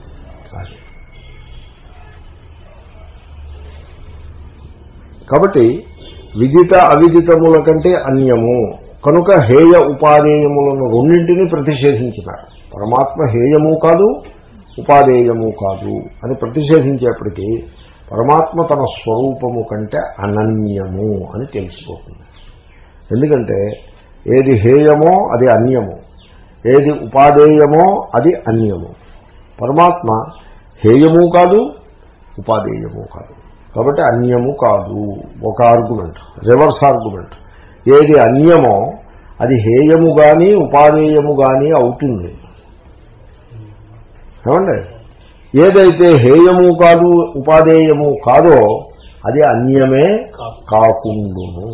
కాబట్టి విదిత అవిదితముల కంటే అన్యము. కనుక హేయ ఉపాదేయములను రెండింటినీ ప్రతిషేధించినారు. పరమాత్మ హేయము కాదు ఉపాదేయము కాదు అని ప్రతిషేధించేప్పటికీ పరమాత్మ తన స్వరూపము కంటే అనన్యము అని తెలిసిపోతుంది. ఎందుకంటే ఏది హేయమో అది అన్యము. ఏది ఉపాదేయమో అది అన్యము. పరమాత్మ హేయము కాదు ఉపాదేయము కాదు. కాబట్టి అన్యము కాదు. ఒక ఆర్గ్యుమెంట్ రివర్స్ ఆర్గ్యుమెంట్ ఏది అన్యమో అది హేయము కానీ ఉపాదేయము కానీ అవుతుంది. ఏమండి? ఏదైతే హేయము కాదు ఉపాధేయము కాదో అది అన్యమే కాకుండును.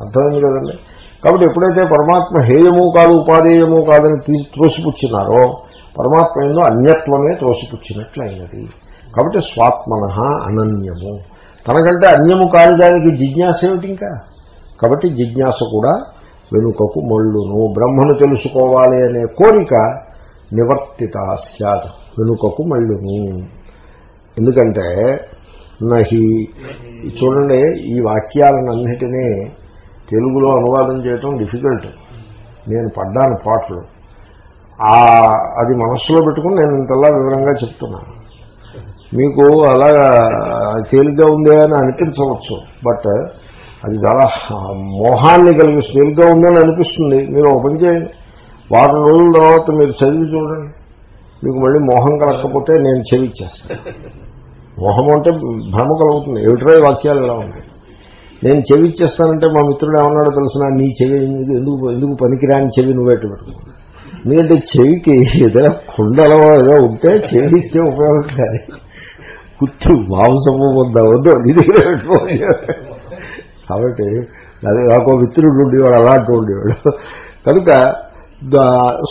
అర్థమైంది కదండి? కాబట్టి ఎప్పుడైతే పరమాత్మ హేయము కాదు ఉపాధేయము కాదని తీ- త్రోసిపుచ్చినారో పరమాత్మ ఏందో అన్యత్వమే త్రోసిపుచ్చినట్లయినది కాబట్టి స్వాత్మన అనన్యము. తనకంటే అన్యము కాలుదానికి జిజ్ఞాస ఏమిటి ఇంకా? కాబట్టి జిజ్ఞాస కూడా వెనుకకు మళ్ళును. బ్రహ్మను తెలుసుకోవాలి అనే కోరిక నివర్తిత స్యాత్. వెనుకకు మళ్ళును. ఎందుకంటే నహి చూడండి ఈ వాక్యాలన్నిటినీ తెలుగులో అనువాదం చేయటం డిఫికల్ట్. నేను పడ్డాను పాటలు. అది మనస్సులో పెట్టుకుని నేను ఇంతలా వివరంగా చెప్తున్నాను. మీకు అలాగా తేలిగ్గా ఉందే అని అనిపించవచ్చు. బట్ అది చాలా మోహాన్ని కలిగిస్తుంది తేలిగ్గా ఉందని అనిపిస్తుంది. మీరు ఒక చేయండి. వారం రోజుల తర్వాత మీరు చదివి చూడండి. మీకు మళ్ళీ మోహం కలగకపోతే నేను చెవిచ్చేస్తాను. మోహం అంటే భ్రమ కలుగుతుంది. ఏమిట్రా వాక్యాలు ఎలా ఉన్నాయి? నేను చెవిచ్చేస్తానంటే మా మిత్రుడు ఏమన్నాడో తెలిసిన? నీ చెవి ఎందుకు ఎందుకు పనికిరాని చెవి నువ్వేట్టు పెట్టుకో. ఎందుకంటే చెవికి ఏదైనా కుండలో ఏదో ఉంటే చెవి ఇస్తే ఉపయోగం కుత్తు మాంసము వద్ద వద్దు నీ దగ్గర పెట్టుకోవాలి కాబట్టి అది నాకు మిత్రుడు ఉండేవాడు అలాంటి ఉండేవాడు. కనుక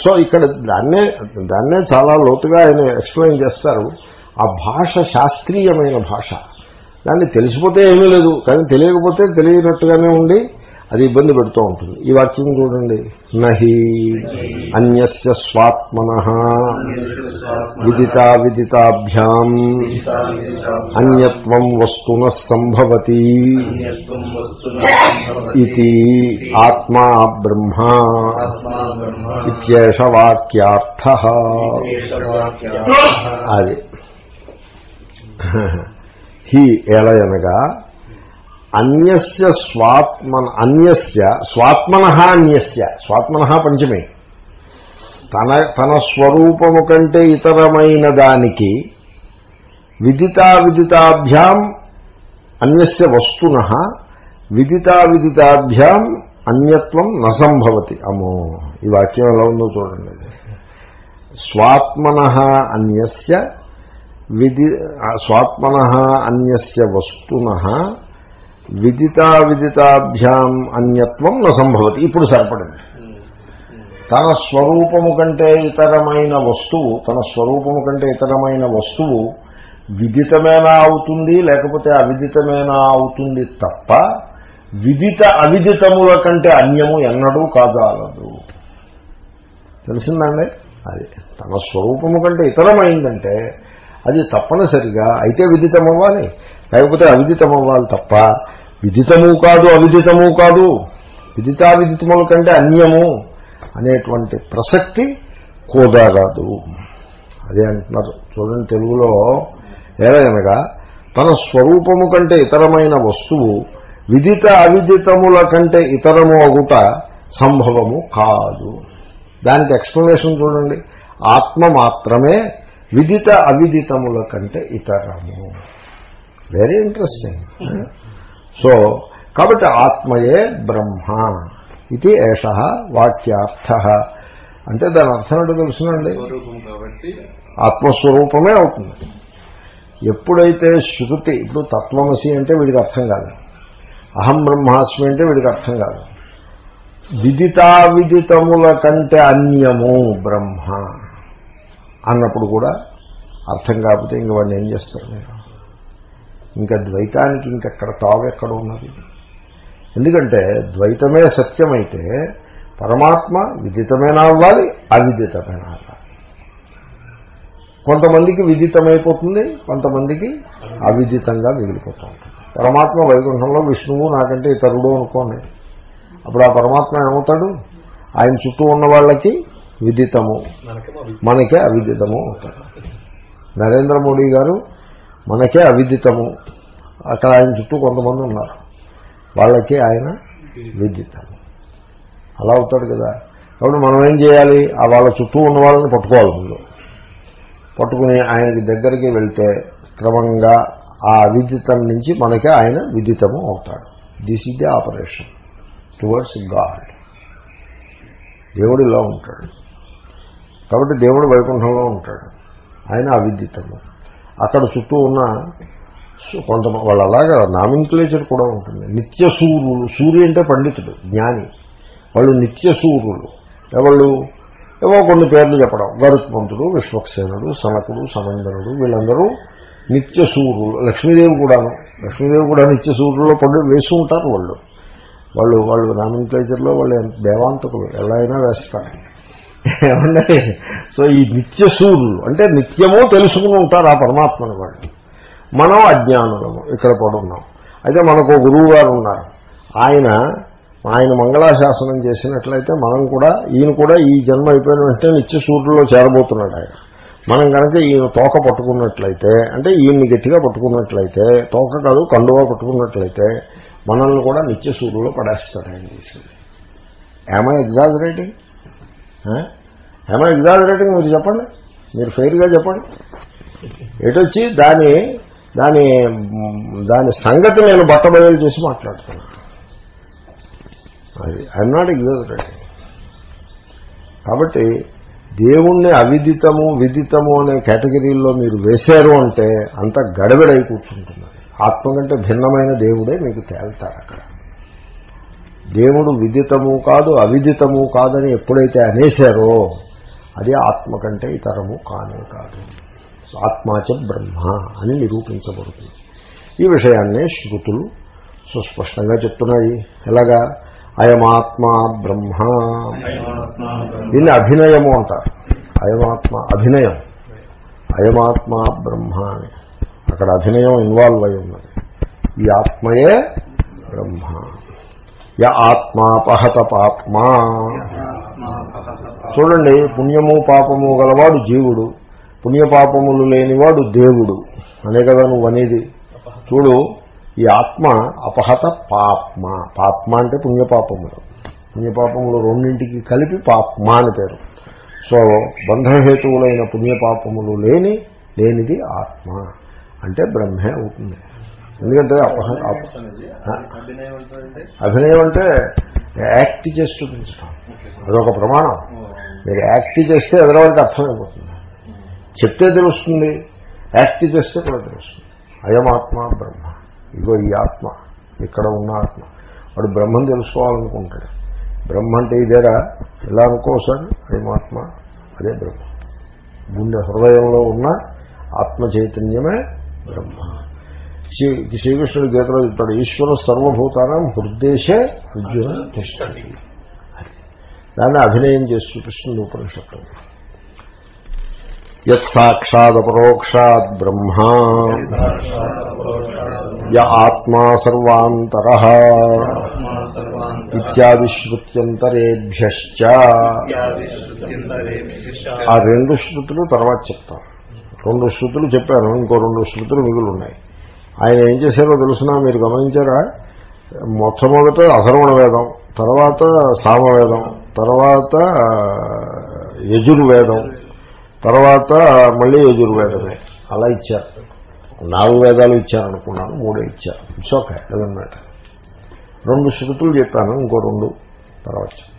సో ఇక్కడ దాన్నే దాన్నే చాలా లోతుగా ఆయన ఎక్స్ప్లెయిన్ చేస్తారు. ఆ భాష శాస్త్రీయమైన భాష. దాన్ని తెలిసిపోతే ఏమీ లేదు కానీ తెలియకపోతే తెలియనట్టుగానే ఉండి అది ఇబ్బంది పెడుతూ ఉంటుంది. ఈ వాక్యం చూడండి. నహి అన్యస్య స్వాత్మన విదితా విదితాభ్యాం అన్యత్వం వస్తున సంభవతి ఇది ఆత్మా బ్రహ్మ ఆత్మా బ్రహ్మ ఇత్యేష వాక్యార్థ అది. హి ఎలయనగా అన్యస్య స్వాత్మన అన్యస్య స్వాత్మన అన్యస్య స్వాత్మన పంచమే. తన తన స్వరూపము కంటే ఇతరమైన దానికి విదితా విదితాభ్యాం అన్యస్య వస్తున విదితా విదితాభ్యాం అన్యత్వం నసంభవతి అమ్మో ఈ వాక్యం ఎలా ఉందో చూడండి. స్వాత్మన అన్యస్య విది స్వాత్మన అన్యస్య వస్తున విదితా విదితాభ్యాం అన్యత్వం న సంభవతి. ఇప్పుడు సరిపడింది. తన స్వరూపము కంటే ఇతరమైన వస్తువు తన స్వరూపము కంటే ఇతరమైన వస్తువు విదితమేనా అవుతుంది? లేకపోతే అవిదితమేనా అవుతుంది తప్ప విదిత అవిదితముల కంటే అన్యము ఎన్నడూ కాదాలదు తెలిసిందండి? అది తన స్వరూపము కంటే ఇతరమైందంటే అది తప్పనిసరిగా అయితే విదితమవ్వాలి. లేకపోతే అవిదితమవ్వాలి తప్ప విదితము కాదు అవిదితము కాదు. విదితావిదితముల కంటే అన్యము అనేటువంటి ప్రసక్తి కోదారాదు అదే అంటున్నారు. చూడండి తెలుగులో ఏదైనగా తన స్వరూపము కంటే ఇతరమైన వస్తువు విదిత అవిదితముల కంటే ఇతరము అగుట సంభవము కాదు. దానికి ఎక్స్ప్లెనేషన్ చూడండి. ఆత్మ మాత్రమే విదిత అవిదితముల కంటే ఇతరము. వెరీ ఇంట్రెస్టింగ్ సో కాబట్టి ఆత్మయే బ్రహ్మ ఇది ఏష వాక్యార్థ. అంటే దాని అర్థం ఏంటో తెలుసునండి? కాబట్టి ఆత్మస్వరూపమే అవుతుంది. ఎప్పుడైతే శృతి ఇప్పుడు తత్వమసి అంటే వీడికి అర్థం కాదు. అహం బ్రహ్మాస్మి అంటే వీడికి అర్థం కాదు. విదితావిదితముల కంటే అన్యము బ్రహ్మ అన్నప్పుడు కూడా అర్థం కాకపోతే ఇంక వాడిని ఏం చేస్తారు మీరు? ఇంకా ద్వైతానికి ఇంకెక్కడ తావెక్కడ ఉన్నది. ఎందుకంటే ద్వైతమే సత్యమైతే పరమాత్మ విదితమైనా అవ్వాలి అవిదితమైనా అవ్వాలి. కొంతమందికి విదితమైపోతుంది కొంతమందికి అవిదితంగా మిగిలిపోతూ ఉంటుంది పరమాత్మ వైకుంఠంలో విష్ణువు నాకంటే ఇతరుడు అనుకోండి. అప్పుడు ఆ పరమాత్మ ఏమవుతాడు? ఆయన చుట్టూ ఉన్న వాళ్ళకి విదితము. మనకే అవిదితము అవుతాడు. నరేంద్ర మోడీ గారు మనకే అవిదితము. అక్కడ ఆయన చుట్టూ కొంతమంది ఉన్నారు. వాళ్ళకి ఆయన విదితము. అలా అవుతాడు కదా. కాబట్టి మనం ఏం చేయాలి? ఆ వాళ్ళ చుట్టూ ఉన్న వాళ్ళని పట్టుకోవాలి ముందు. పట్టుకుని ఆయనకి దగ్గరికి వెళ్తే క్రమంగా ఆ అవిదితం నుంచి మనకే ఆయన విదితము అవుతాడు. This is the operation towards God దేవుడు ఇలా ఉంటాడు. కాబట్టి దేవుడు వైకుంఠంలో ఉంటాడు. ఆయన అవిదితము. అక్కడ చుట్టూ ఉన్న కొంత వాళ్ళు అలాగా నామింక్లేచర్ కూడా ఉంటుంది. నిత్య సూర్యులు సూర్యు అంటే పండితుడు జ్ఞాని. వాళ్ళు నిత్య సూర్యులు. ఎవళ్ళు? ఏవో కొన్ని పేర్లు చెప్పడం. గరుత్మంతుడు విశ్వక్సేనుడు సనకుడు సమందనుడు వీళ్ళందరూ నిత్య సూర్యులు. లక్ష్మీదేవి కూడాను. లక్ష్మీదేవి కూడా నిత్య సూర్యుల్లో పండు వేసి ఉంటారు వాళ్ళు. వాళ్ళు వాళ్ళు నామిన్క్లేచర్లో వాళ్ళు ఎంత దేవాంతకులు. ఎలా అయినా వేస్తారు. ఏమండి? సో ఈ నిత్య సూర్యులు అంటే నిత్యము తెలుసుకుని ఉంటారు ఆ పరమాత్మని వాళ్ళు. మనం అజ్ఞానులము ఇక్కడ పడున్నాం అయితే మనకు ఒక గురువు గారు ఉన్నారు. ఆయన ఆయన మంగళాశాసనం చేసినట్లయితే మనం కూడా ఈయన కూడా ఈ జన్మ అయిపోయిన వెంటనే నిత్య సూర్యుల్లో చేరబోతున్నాడు ఆయన. మనం కనుక ఈయన తోక పట్టుకున్నట్లయితే అంటే ఈయన్ని గట్టిగా పట్టుకున్నట్లయితే తోక కాదు కండువా పట్టుకున్నట్లయితే మనల్ని కూడా నిత్య సూర్యులో పడేస్తాడు ఆయన తీసుకెళ్ళి ఏమై ఎగ్జాజరేటింగ్ ఏమైనా ఎగ్జాజరేటింగ్ మీరు చెప్పండి. మీరు ఫెయిర్గా చెప్పండి. ఎటొచ్చి దాని దాని దాని సంగతి నేను బట్టబయలు చేసి మాట్లాడుతున్నాను. అది ఐఎమ్ నాట్ ఎగ్జాజరేటింగ్ కాబట్టి దేవుణ్ణి అవిదితము విదితము అనే కేటగిరీల్లో మీరు వేశారు అంటే అంత గడబిడై కూర్చుంటుంది ఆత్మ కంటే భిన్నమైన దేవుడే మీకు తేల్తారు అక్కడ. దేవుడు విదితము కాదు అవిదితము కాదని ఎప్పుడైతే అనేశారో అది ఆత్మ కంటే ఇతరము కానే కాదు. ఆత్మాచ బ్రహ్మ అని నిరూపించబడుతుంది. ఈ విషయాన్నే శృతులు సుస్పష్టంగా చెప్తున్నాయి. ఎలాగా? అయమాత్మా బ్రహ్మ బ్రహ్మ. దీన్ని అభినయము అంటారు. అయమాత్మ అభినయం. అయమాత్మ బ్రహ్మ అని. అక్కడ అభినయం ఇన్వాల్వ్ అయి ఉన్నది. ఈ ఆత్మయే బ్రహ్మ. య ఆత్మాపహత పాప్మా. చూడండి పుణ్యము పాపము గలవాడు జీవుడు. పుణ్యపాపములు లేనివాడు దేవుడు. అనే కదా నువ్వు అనేది. చూడు ఈ ఆత్మ అపహత పాప్మ. పాప్మ అంటే పుణ్యపాపములు పుణ్యపాపములు రెండింటికి కలిపి పాప్మ అని పేరు. సో బంధహేతువులైన పుణ్యపాపములు లేని లేనిది ఆత్మ. అంటే బ్రహ్మే అవుతుంది. ఎందుకంటే అభినయం అంటే అభినయం అంటే యాక్ట్ చేసి చూపించడం అదొక ప్రమాణం. మీరు యాక్ట్ చేస్తే ఎదరవాళ్ళకి అర్థమైపోతుంది. చెప్తే తెలుస్తుంది. యాక్ట్ చేస్తే కూడా తెలుస్తుంది. అయమాత్మ బ్రహ్మ. ఇగో ఈ ఆత్మ. ఇక్కడ ఉన్న ఆత్మ. వాడు బ్రహ్మం తెలుసుకోవాలనుకుంటాడు. బ్రహ్మ అంటే ఇదేరా? ఎలా అనుకో సార్ అయమాత్మ అదే బ్రహ్మ. గుండె హృదయంలో ఉన్న ఆత్మ చైతన్యమే బ్రహ్మ. శ్రీ శ్రీకృష్ణుడు గీతలో చెప్తాడు ఈశ్వర సర్వభూతానం హృద్దేశే అర్జున తిష్టండి దాన్ని అభినయం చేసి చూపిస్తుంది ఉపనిషత్తు. యత్ బ్రహ్మా. య ఆత్మా సర్వాంతర. ఇత్యాదిశ్రుత్యంతరేభ్య ఇత్యాది శృత్యంతరేభ్యశ్చ ఆ రెండు శృతులు తర్వాత చెప్తాను. రెండు శృతులు చెప్పాను ఇంకో రెండు శృతులు మిగులు ఉన్నాయి. ఆయన ఏం చేశారో తెలుసునా? మీరు గమనించారా? మొట్టమొదట అధర్వణ వేదం తర్వాత సామవేదం తర్వాత యజుర్వేదం తర్వాత మళ్ళీ యజుర్వేదమే. అలా ఇచ్చారు. నాలుగు వేదాలు ఇచ్చారనుకున్నాను మూడే ఇచ్చారు. ఇట్స్ ఓకే లేదన్నమాట రెండు శృతులు చెప్పాను ఇంకో రెండు తర్వాత